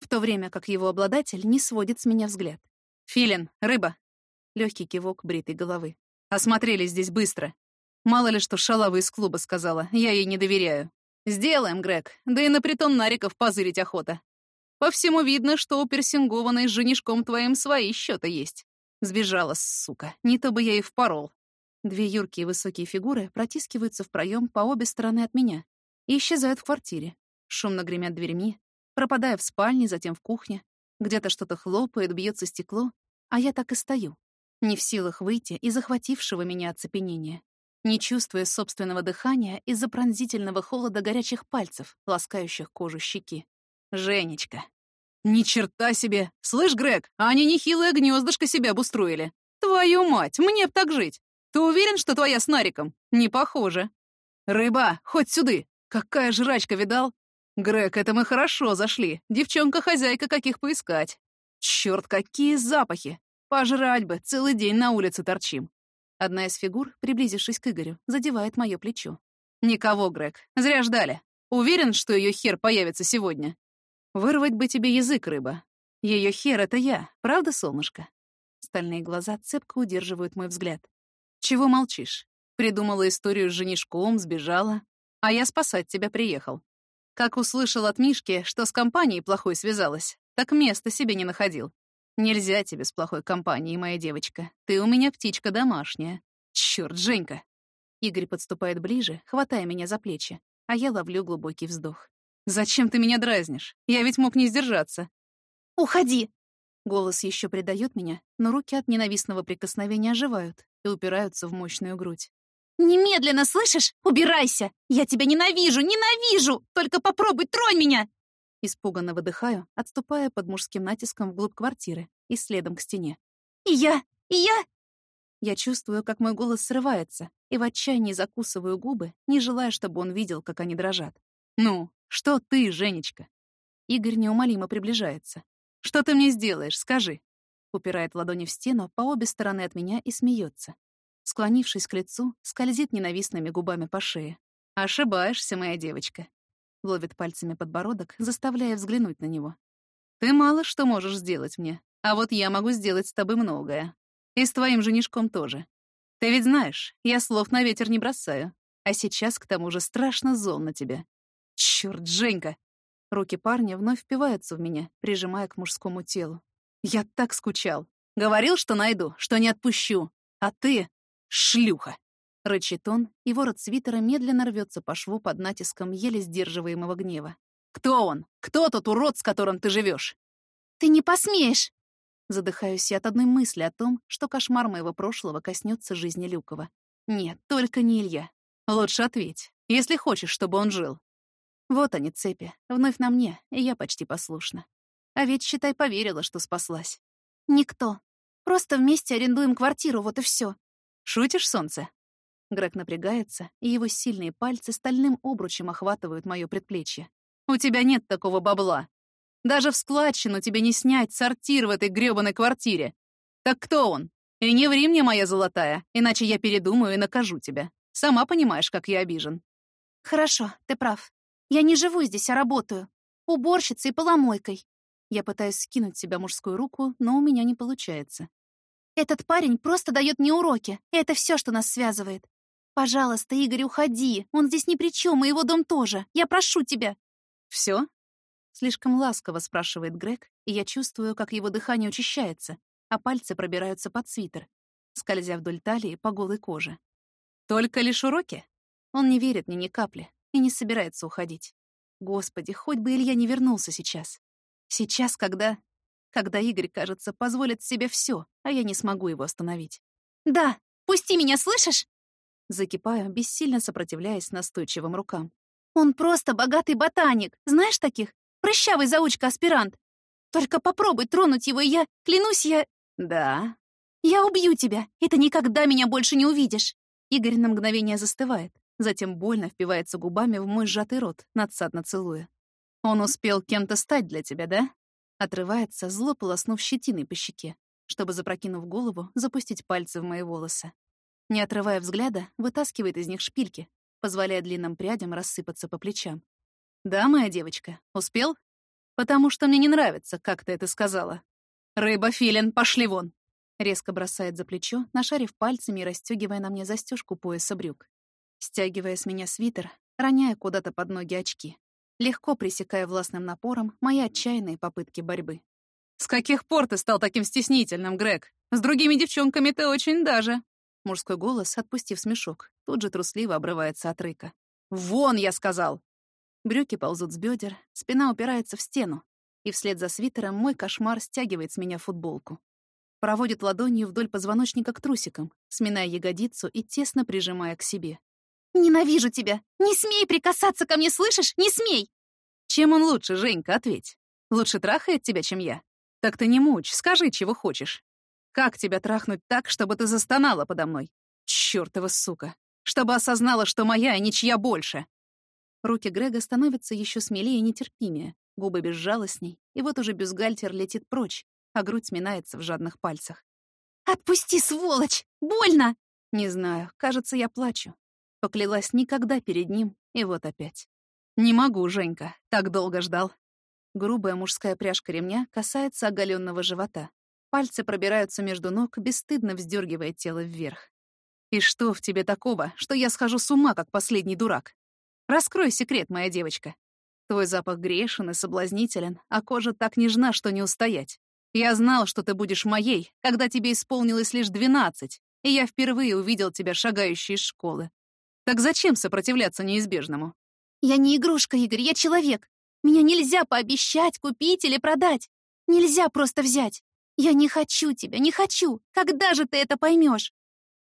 в то время как его обладатель не сводит с меня взгляд. «Филин, рыба!» Легкий кивок бритой головы. «Осмотрели здесь быстро. Мало ли что шалава из клуба сказала, я ей не доверяю. Сделаем, Грег, да и на притон нариков позырить охота. По всему видно, что у персингованной с женишком твоим свои счета есть. Сбежала, сука, не то бы я и впорол. Две юркие высокие фигуры протискиваются в проем по обе стороны от меня и исчезают в квартире. Шумно гремят дверьми, пропадая в спальне, затем в кухне. Где-то что-то хлопает, бьется стекло, а я так и стою, не в силах выйти из захватившего меня оцепенения не чувствуя собственного дыхания из-за пронзительного холода горячих пальцев, ласкающих кожу щеки. «Женечка!» «Ни черта себе! Слышь, Грег, они нехилое гнездышко себя обустроили. Твою мать, мне б так жить! Ты уверен, что твоя с Нариком? Не похоже. Рыба, хоть сюды! Какая жрачка, видал? Грег, это мы хорошо зашли. Девчонка-хозяйка каких поискать. Черт, какие запахи! Пожрать бы, целый день на улице торчим. Одна из фигур, приблизившись к Игорю, задевает мое плечо. «Никого, Грег. Зря ждали. Уверен, что ее хер появится сегодня. Вырвать бы тебе язык, рыба. Ее хер — это я, правда, солнышко?» Стальные глаза цепко удерживают мой взгляд. «Чего молчишь? Придумала историю с женишком, сбежала. А я спасать тебя приехал. Как услышал от Мишки, что с компанией плохой связалась, так места себе не находил. Нельзя тебе с плохой компанией, моя девочка. Ты у меня птичка домашняя. Чёрт, Женька!» Игорь подступает ближе, хватая меня за плечи, а я ловлю глубокий вздох. «Зачем ты меня дразнишь? Я ведь мог не сдержаться». «Уходи!» Голос еще предает меня, но руки от ненавистного прикосновения оживают и упираются в мощную грудь. «Немедленно, слышишь? Убирайся! Я тебя ненавижу, ненавижу! Только попробуй, тронь меня!» Испуганно выдыхаю, отступая под мужским натиском вглубь квартиры и следом к стене. «И я! И я!» Я чувствую, как мой голос срывается, и в отчаянии закусываю губы, не желая, чтобы он видел, как они дрожат. «Ну, что ты, Женечка?» Игорь неумолимо приближается. «Что ты мне сделаешь, скажи?» Упирает ладони в стену по обе стороны от меня и смеется. Склонившись к лицу, скользит ненавистными губами по шее. «Ошибаешься, моя девочка. Ловит пальцами подбородок, заставляя взглянуть на него. «Ты мало что можешь сделать мне, а вот я могу сделать с тобой многое. И с твоим женишком тоже. Ты ведь знаешь, я слов на ветер не бросаю. А сейчас, к тому же, страшно зол на тебя. Чёрт, Женька!» Руки парня вновь впиваются в меня, прижимая к мужскому телу. «Я так скучал. Говорил, что найду, что не отпущу. А ты — шлюха!» Рычит он, и ворот свитера медленно рвется по шву под натиском еле сдерживаемого гнева. «Кто он? Кто тот урод, с которым ты живешь? «Ты не посмеешь!» Задыхаюсь я от одной мысли о том, что кошмар моего прошлого коснется жизни Люкова. Нет, только не Илья. Лучше ответь, если хочешь, чтобы он жил. Вот они, цепи, вновь на мне, и я почти послушна. А ведь, считай, поверила, что спаслась. Никто. Просто вместе арендуем квартиру, вот и все. Шутишь, солнце? Грег напрягается, и его сильные пальцы стальным обручем охватывают моё предплечье. «У тебя нет такого бабла. Даже в складчину тебе не снять сортир в этой грёбаной квартире. Так кто он? И не ври мне, моя золотая, иначе я передумаю и накажу тебя. Сама понимаешь, как я обижен». «Хорошо, ты прав. Я не живу здесь, а работаю. Уборщицей и поломойкой». Я пытаюсь скинуть с себя мужскую руку, но у меня не получается. «Этот парень просто дает мне уроки, и это все, что нас связывает. «Пожалуйста, Игорь, уходи. Он здесь ни при чем, и его дом тоже. Я прошу тебя». Все? Слишком ласково спрашивает Грег, и я чувствую, как его дыхание учащается, а пальцы пробираются под свитер, скользя вдоль талии по голой коже. «Только лишь уроки?» Он не верит мне ни капли и не собирается уходить. Господи, хоть бы Илья не вернулся сейчас. Сейчас, когда... Когда Игорь, кажется, позволит себе все, а я не смогу его остановить. «Да, пусти меня, слышишь?» Закипаю, бессильно сопротивляясь настойчивым рукам. «Он просто богатый ботаник. Знаешь таких? Прыщавый заучка-аспирант. Только попробуй тронуть его, и я... Клянусь, я...» «Да?» «Я убью тебя, и ты никогда меня больше не увидишь!» Игорь на мгновение застывает, затем больно впивается губами в мой сжатый рот, надсадно целуя. «Он успел кем-то стать для тебя, да?» Отрывается, зло полоснув щетиной по щеке. чтобы, запрокинув голову, запустить пальцы в мои волосы. Не отрывая взгляда, вытаскивает из них шпильки, позволяя длинным прядям рассыпаться по плечам. «Да, моя девочка, успел? Потому что мне не нравится, как ты это сказала. Рыба, филин, пошли вон!» Резко бросает за плечо, нашарив пальцами и расстёгивая на мне застежку пояса брюк. Стягивая с меня свитер, роняя куда-то под ноги очки. Легко пресекая властным напором мои отчаянные попытки борьбы. «С каких пор ты стал таким стеснительным, Грег? С другими девчонками ты очень даже...» Мужской голос, отпустив смешок, тут же трусливо обрывается от рыка. «Вон, я сказал!» Брюки ползут с бедер, спина упирается в стену, и вслед за свитером мой кошмар стягивает с меня футболку. Проводит ладонью вдоль позвоночника к трусикам, сминая ягодицу и тесно прижимая к себе. «Ненавижу тебя! Не смей прикасаться ко мне, слышишь? Не смей!» «Чем он лучше, Женька, ответь. Лучше трахает тебя, чем я. Так ты не мучь, скажи, чего хочешь. Как тебя трахнуть так, чтобы ты застонала подо мной? Чёртова сука! Чтобы осознала, что моя и ничья больше!» Руки Грега становятся еще смелее и нетерпимее, губы безжалостней, и вот уже бюстгальтер летит прочь, а грудь сминается в жадных пальцах. «Отпусти, сволочь! Больно!» Не знаю, кажется, я плачу. Поклялась никогда перед ним, и вот опять. «Не могу, Женька, так долго ждал». Грубая мужская пряжка ремня касается оголенного живота. Пальцы пробираются между ног, бесстыдно вздергивая тело вверх. «И что в тебе такого, что я схожу с ума, как последний дурак? Раскрой секрет, моя девочка. Твой запах грешен и соблазнителен, а кожа так нежна, что не устоять. Я знал, что ты будешь моей, когда тебе исполнилось лишь двенадцать, и я впервые увидел тебя шагающей из школы. Так зачем сопротивляться неизбежному? Я не игрушка, Игорь, я человек. Меня нельзя пообещать, купить или продать. Нельзя просто взять. Я не хочу тебя, не хочу. Когда же ты это поймешь?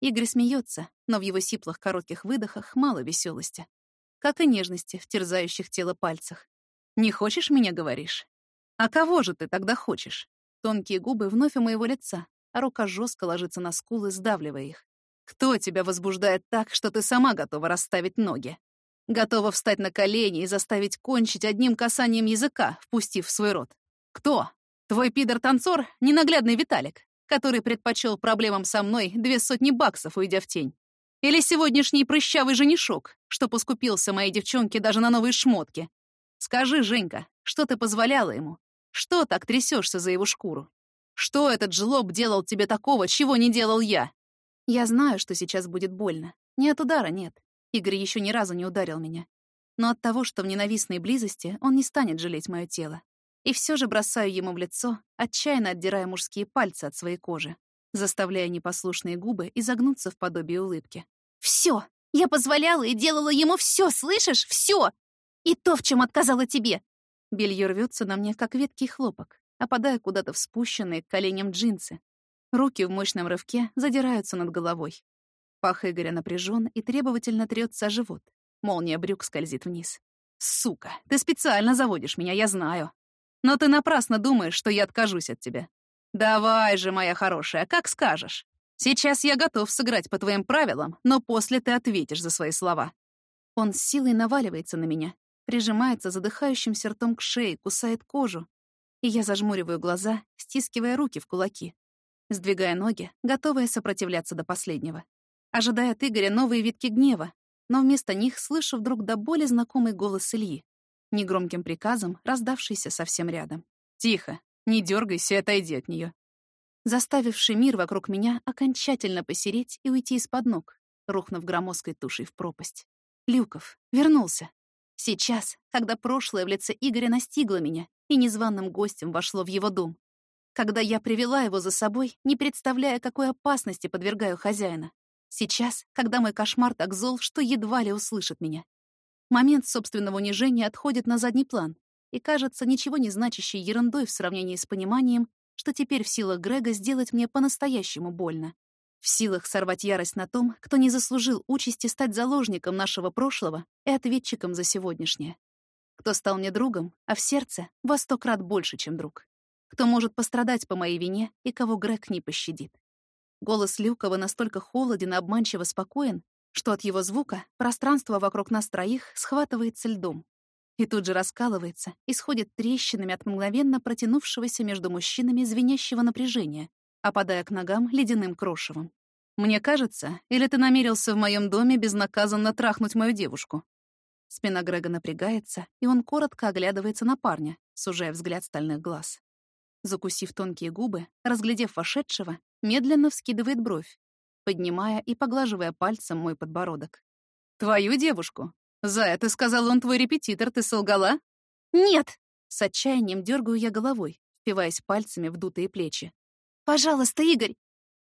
Игорь смеется, но в его сиплых коротких выдохах мало веселости. Как и нежности в терзающих тело пальцах. «Не хочешь меня, говоришь? А кого же ты тогда хочешь?» Тонкие губы вновь у моего лица, а рука жестко ложится на скулы, сдавливая их. «Кто тебя возбуждает так, что ты сама готова расставить ноги? Готова встать на колени и заставить кончить одним касанием языка, впустив в свой рот? Кто? Твой пидор-танцор — ненаглядный Виталик, который предпочел проблемам со мной две сотни баксов, уйдя в тень? Или сегодняшний прыщавый женишок, что поскупился моей девчонке даже на новые шмотки? Скажи, Женька, что ты позволяла ему? Что так трясешься за его шкуру? Что этот жлоб делал тебе такого, чего не делал я? Я знаю, что сейчас будет больно. Не от удара, нет. Игорь еще ни разу не ударил меня. Но от того, что в ненавистной близости он не станет жалеть мое тело. И все же бросаю ему в лицо, отчаянно отдирая мужские пальцы от своей кожи, заставляя непослушные губы изогнуться в подобие улыбки. Все! Я позволяла и делала ему все, слышишь? Все! И то, в чем отказала тебе. Белье рвется на мне, как веткий хлопок, опадая куда-то в спущенные к коленям джинсы. Руки в мощном рывке задираются над головой. Пах Игоря напряжен и требовательно трется о живот. Молния брюк скользит вниз. «Сука, ты специально заводишь меня, я знаю. Но ты напрасно думаешь, что я откажусь от тебя. Давай же, моя хорошая, как скажешь. Сейчас я готов сыграть по твоим правилам, но после ты ответишь за свои слова». Он с силой наваливается на меня, прижимается задыхающимся ртом к шее, кусает кожу. И я зажмуриваю глаза, стискивая руки в кулаки, сдвигая ноги, готовая сопротивляться до последнего. Ожидая от Игоря новые витки гнева, но вместо них слышу вдруг до боли знакомый голос Ильи, негромким приказом, раздавшийся совсем рядом. «Тихо, не дергайся и отойди от нее. Заставивший мир вокруг меня окончательно посереть и уйти из-под ног, рухнув громоздкой тушей в пропасть. Люков вернулся. Сейчас, когда прошлое в лице Игоря настигло меня и незваным гостем вошло в его дом. Когда я привела его за собой, не представляя, какой опасности подвергаю хозяина. Сейчас, когда мой кошмар так зол, что едва ли услышит меня. Момент собственного унижения отходит на задний план и кажется ничего не значащей ерундой в сравнении с пониманием, что теперь в силах Грега сделать мне по-настоящему больно. В силах сорвать ярость на том, кто не заслужил участи стать заложником нашего прошлого и ответчиком за сегодняшнее. Кто стал мне другом, а в сердце во сто крат больше, чем друг. Кто может пострадать по моей вине и кого Грег не пощадит. Голос Люкова настолько холоден и обманчиво спокоен, что от его звука пространство вокруг нас троих схватывается льдом. И тут же раскалывается, исходит трещинами от мгновенно протянувшегося между мужчинами звенящего напряжения, опадая к ногам ледяным крошевом. «Мне кажется, или ты намерился в моем доме безнаказанно трахнуть мою девушку?» Спина Грега напрягается, и он коротко оглядывается на парня, сужая взгляд стальных глаз. Закусив тонкие губы, разглядев вошедшего, медленно вскидывает бровь, поднимая и поглаживая пальцем мой подбородок. «Твою девушку? За это сказал он твой репетитор, ты солгала?» «Нет!» С отчаянием дергаю я головой, впиваясь пальцами в дутые плечи. «Пожалуйста, Игорь!»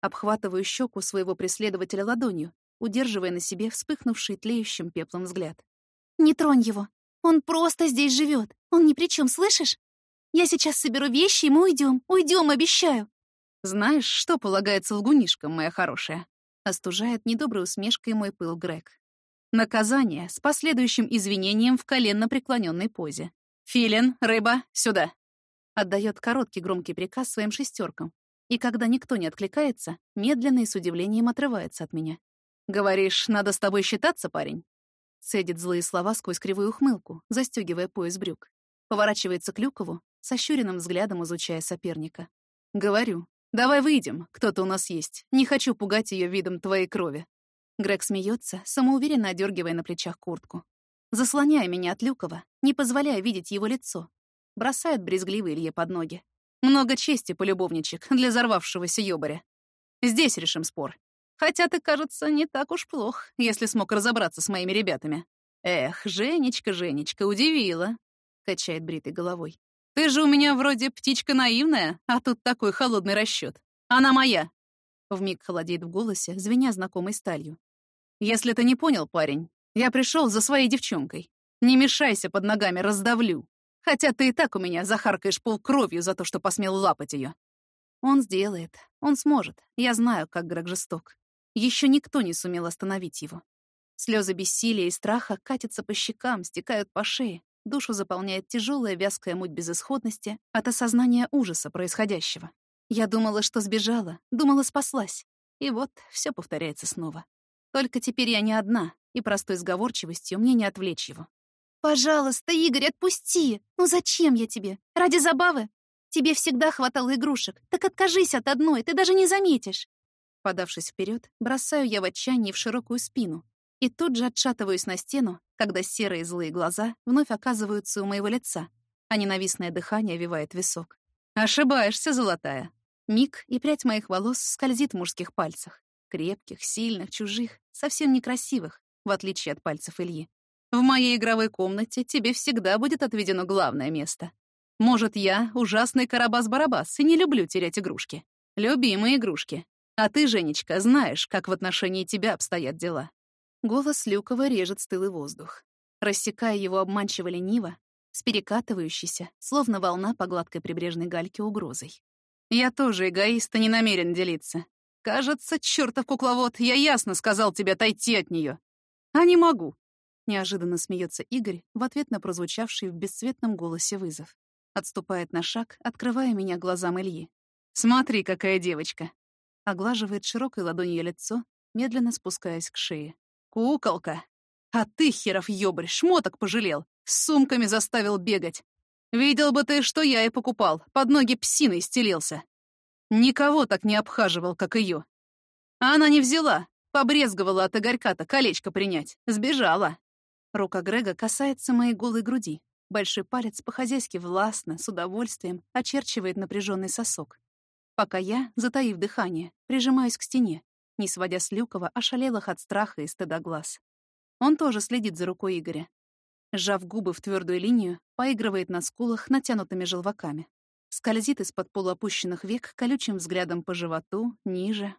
Обхватываю щеку своего преследователя ладонью, удерживая на себе вспыхнувший тлеющим пеплом взгляд. «Не тронь его. Он просто здесь живет. Он ни при чем, слышишь? Я сейчас соберу вещи, и мы уйдем. Уйдем, обещаю!» «Знаешь, что полагается лгунишкам, моя хорошая?» Остужает недоброй усмешкой мой пыл Грег. Наказание с последующим извинением в коленно преклоненной позе. «Филин, рыба, сюда!» Отдает короткий громкий приказ своим шестеркам, и когда никто не откликается, медленно и с удивлением отрывается от меня. «Говоришь, надо с тобой считаться, парень?» Цедит злые слова сквозь кривую ухмылку, застегивая пояс брюк. Поворачивается к Люкову, сощуренным взглядом изучая соперника. «Говорю, давай выйдем, кто-то у нас есть. Не хочу пугать ее видом твоей крови». Грег смеется, самоуверенно одергивая на плечах куртку. Заслоняя меня от Люкова, не позволяя видеть его лицо. Бросает брезгливый Илье под ноги. Много чести, полюбовничек, для взорвавшегося ёбаря. Здесь решим спор. Хотя ты, кажется, не так уж плох, если смог разобраться с моими ребятами. Эх, Женечка, Женечка, удивила. Качает бритой головой. Ты же у меня вроде птичка наивная, а тут такой холодный расчет. Она моя. Вмиг холодеет в голосе, звеня знакомой сталью. Если ты не понял, парень, я пришел за своей девчонкой. Не мешайся под ногами, раздавлю. Хотя ты и так у меня захаркаешь полкровью за то, что посмел лапать ее. Он сделает. Он сможет. Я знаю, как Грег жесток. Еще никто не сумел остановить его. Слезы бессилия и страха катятся по щекам, стекают по шее. Душу заполняет тяжелая вязкая муть безысходности от осознания ужаса происходящего. Я думала, что сбежала, думала, спаслась. И вот все повторяется снова. Только теперь я не одна, и простой сговорчивостью мне не отвлечь его. «Пожалуйста, Игорь, отпусти! Ну зачем я тебе? Ради забавы? Тебе всегда хватало игрушек. Так откажись от одной, ты даже не заметишь!» Подавшись вперед, бросаю я в отчаянии в широкую спину и тут же отшатываюсь на стену, когда серые злые глаза вновь оказываются у моего лица, а ненавистное дыхание вивает висок. «Ошибаешься, золотая!» Миг, и прядь моих волос скользит в мужских пальцах. Крепких, сильных, чужих, совсем некрасивых, в отличие от пальцев Ильи. В моей игровой комнате тебе всегда будет отведено главное место. Может, я ужасный Карабас-Барабас и не люблю терять игрушки. Любимые игрушки. А ты, Женечка, знаешь, как в отношении тебя обстоят дела. Голос Люкова режет стылый воздух. Рассекая его обманчиво лениво, с перекатывающейся, словно волна по гладкой прибрежной гальке угрозой. Я тоже эгоист и не намерен делиться. Кажется, чертов кукловод, я ясно сказал тебе отойти от нее. А не могу. Неожиданно смеется Игорь в ответ на прозвучавший в бесцветном голосе вызов. Отступает на шаг, открывая меня глазам Ильи. «Смотри, какая девочка!» Оглаживает широкой ладонью лицо, медленно спускаясь к шее. «Куколка! А ты, херов ёбрь, шмоток пожалел! С сумками заставил бегать! Видел бы ты, что я и покупал, под ноги псиной стелился! Никого так не обхаживал, как ее. А она не взяла, побрезговала от Игорька-то колечко принять, сбежала. Рука Грега касается моей голой груди. Большой палец по-хозяйски властно, с удовольствием, очерчивает напряженный сосок. Пока я, затаив дыхание, прижимаюсь к стене, не сводя с Люкова ошалелых от страха и стыда глаз. Он тоже следит за рукой Игоря. Сжав губы в твердую линию, поигрывает на скулах натянутыми желваками. Скользит из-под полуопущенных век колючим взглядом по животу, ниже.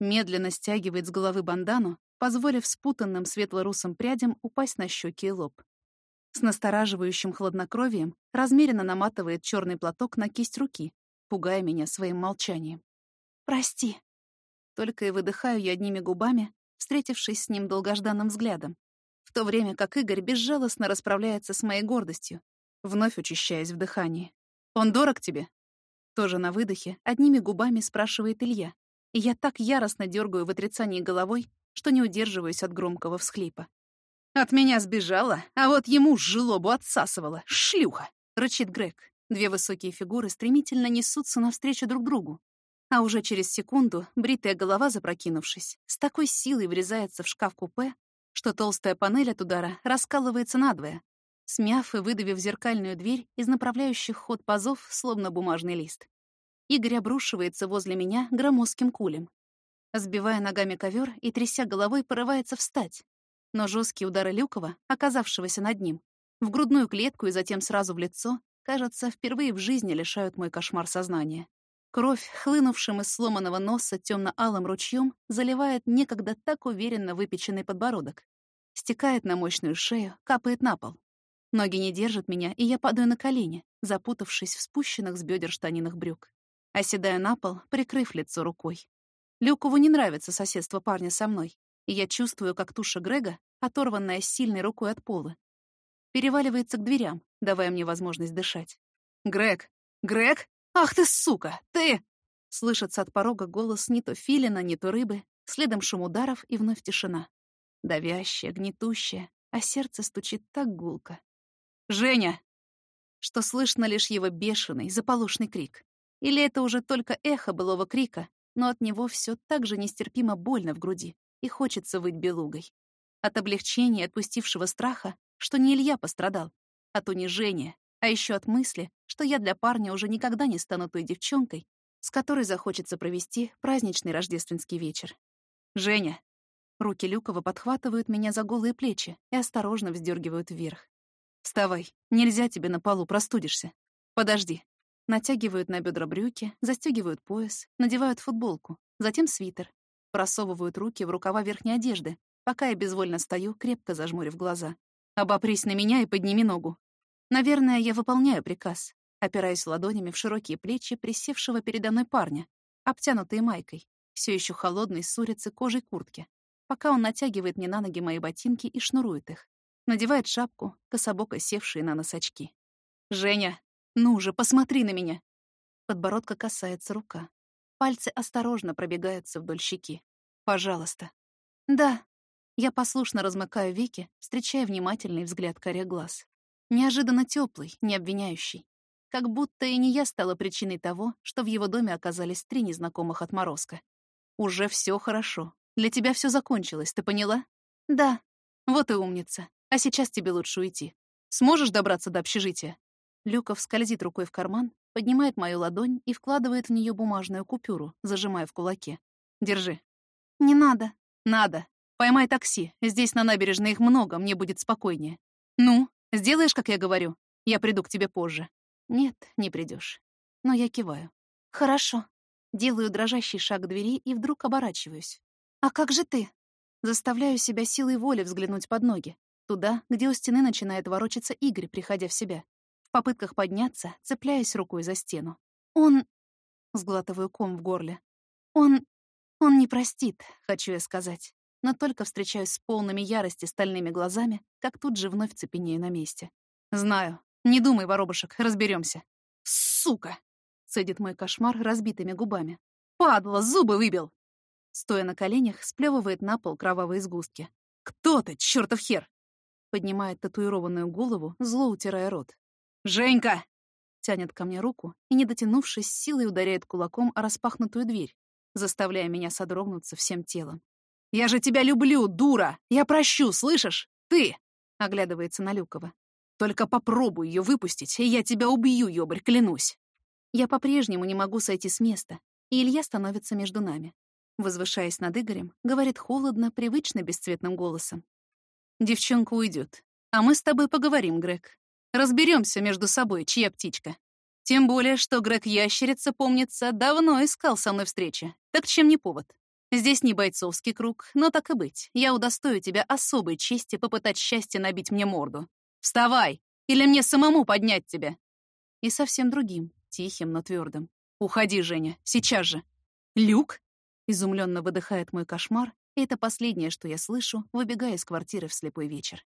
Медленно стягивает с головы бандану, позволив спутанным светло-русым прядям упасть на щеки и лоб. С настораживающим хладнокровием размеренно наматывает черный платок на кисть руки, пугая меня своим молчанием. «Прости». Только и выдыхаю я одними губами, встретившись с ним долгожданным взглядом, в то время как Игорь безжалостно расправляется с моей гордостью, вновь учащаясь в дыхании. «Он дорог тебе?» Тоже на выдохе, одними губами спрашивает Илья, и я так яростно дергаю в отрицании головой, что не удерживаюсь от громкого всхлипа. «От меня сбежала, а вот ему жилобу отсасывала. Шлюха!» — рычит Грег. Две высокие фигуры стремительно несутся навстречу друг другу. А уже через секунду бритая голова, запрокинувшись, с такой силой врезается в шкаф-купе, что толстая панель от удара раскалывается надвое, смяв и выдавив зеркальную дверь из направляющих ход пазов, словно бумажный лист. Игорь обрушивается возле меня громоздким кулем. Сбивая ногами ковер и тряся головой, порывается встать. Но жесткие удары Люкова, оказавшегося над ним, в грудную клетку и затем сразу в лицо, кажется, впервые в жизни лишают мой кошмар сознания. Кровь, хлынувшим из сломанного носа темно-алым ручьем, заливает некогда так уверенно выпеченный подбородок. Стекает на мощную шею, капает на пол. Ноги не держат меня, и я падаю на колени, запутавшись в спущенных с бедер штанинах брюк. Оседаю на пол, прикрыв лицо рукой. Люкову не нравится соседство парня со мной, и я чувствую, как туша Грега, оторванная сильной рукой от пола, переваливается к дверям, давая мне возможность дышать. «Грег! Грег! Ах ты, сука! Ты!» Слышится от порога голос не то филина, не то рыбы, следом шум ударов и вновь тишина. Давящая, гнетущая, а сердце стучит так гулко. «Женя!» Что слышно лишь его бешеный, заполошный крик. Или это уже только эхо былого крика, но от него все так же нестерпимо больно в груди и хочется выть белугой. От облегчения, отпустившего страха, что не Илья пострадал, от унижения, а еще от мысли, что я для парня уже никогда не стану той девчонкой, с которой захочется провести праздничный рождественский вечер. «Женя!» Руки Люкова подхватывают меня за голые плечи и осторожно вздергивают вверх. «Вставай, нельзя тебе на полу, простудишься. Подожди». Натягивают на бедра брюки, застегивают пояс, надевают футболку, затем свитер, просовывают руки в рукава верхней одежды, пока я безвольно стою, крепко зажмурив глаза. «Обопрись на меня и подними ногу». Наверное, я выполняю приказ, опираясь ладонями в широкие плечи присевшего передо мной парня, обтянутые майкой, все еще холодной с урицы кожей куртки, пока он натягивает мне на ноги мои ботинки и шнурует их. Надевает шапку, кособоко севшие на нос очки. «Женя, ну же, посмотри на меня!» Подбородка касается рука. Пальцы осторожно пробегаются вдоль щеки. «Пожалуйста». «Да». Я послушно размыкаю веки, встречая внимательный взгляд коря глаз. Неожиданно теплый, не обвиняющий. Как будто и не я стала причиной того, что в его доме оказались три незнакомых отморозка. «Уже все хорошо. Для тебя все закончилось, ты поняла?» «Да». «Вот и умница. А сейчас тебе лучше уйти. Сможешь добраться до общежития?» Люков скользит рукой в карман, поднимает мою ладонь и вкладывает в нее бумажную купюру, зажимая в кулаке. «Держи». «Не надо». «Надо. Поймай такси. Здесь на набережной их много, мне будет спокойнее». «Ну, сделаешь, как я говорю? Я приду к тебе позже». «Нет, не придешь. Но я киваю. «Хорошо». Делаю дрожащий шаг к двери и вдруг оборачиваюсь. «А как же ты?» Заставляю себя силой воли взглянуть под ноги. Туда, где у стены начинает ворочаться Игорь, приходя в себя. В попытках подняться, цепляясь рукой за стену. «Он...» — сглатываю ком в горле. «Он... он не простит, хочу я сказать. Но только встречаюсь с полными ярости стальными глазами, как тут же вновь цепенею на месте. Знаю. Не думай, воробушек, разберемся. «Сука!» — цедит мой кошмар разбитыми губами. «Падла, зубы выбил!» Стоя на коленях, сплевывает на пол кровавые сгустки. «Кто ты, чертов хер?» Поднимает татуированную голову, зло утирая рот. «Женька!» Тянет ко мне руку и, не дотянувшись, силой ударяет кулаком о распахнутую дверь, заставляя меня содрогнуться всем телом. «Я же тебя люблю, дура! Я прощу, слышишь? Ты!» Оглядывается на Люкова. «Только попробуй ее выпустить, и я тебя убью, ёбарь, клянусь!» Я по-прежнему не могу сойти с места, и Илья становится между нами. Возвышаясь над Игорем, говорит холодно, привычно бесцветным голосом. Девчонка уйдет. А мы с тобой поговорим, Грег. Разберемся между собой, чья птичка. Тем более, что Грег Ящерица, помнится, давно искал со мной встречи. Так чем не повод? Здесь не бойцовский круг, но так и быть. Я удостою тебя особой чести попытать счастье набить мне морду. Вставай! Или мне самому поднять тебя? И совсем другим, тихим, но твердым. Уходи, Женя, сейчас же. Люк? Изумленно выдыхает мой кошмар, и это последнее, что я слышу, выбегая из квартиры в слепой вечер.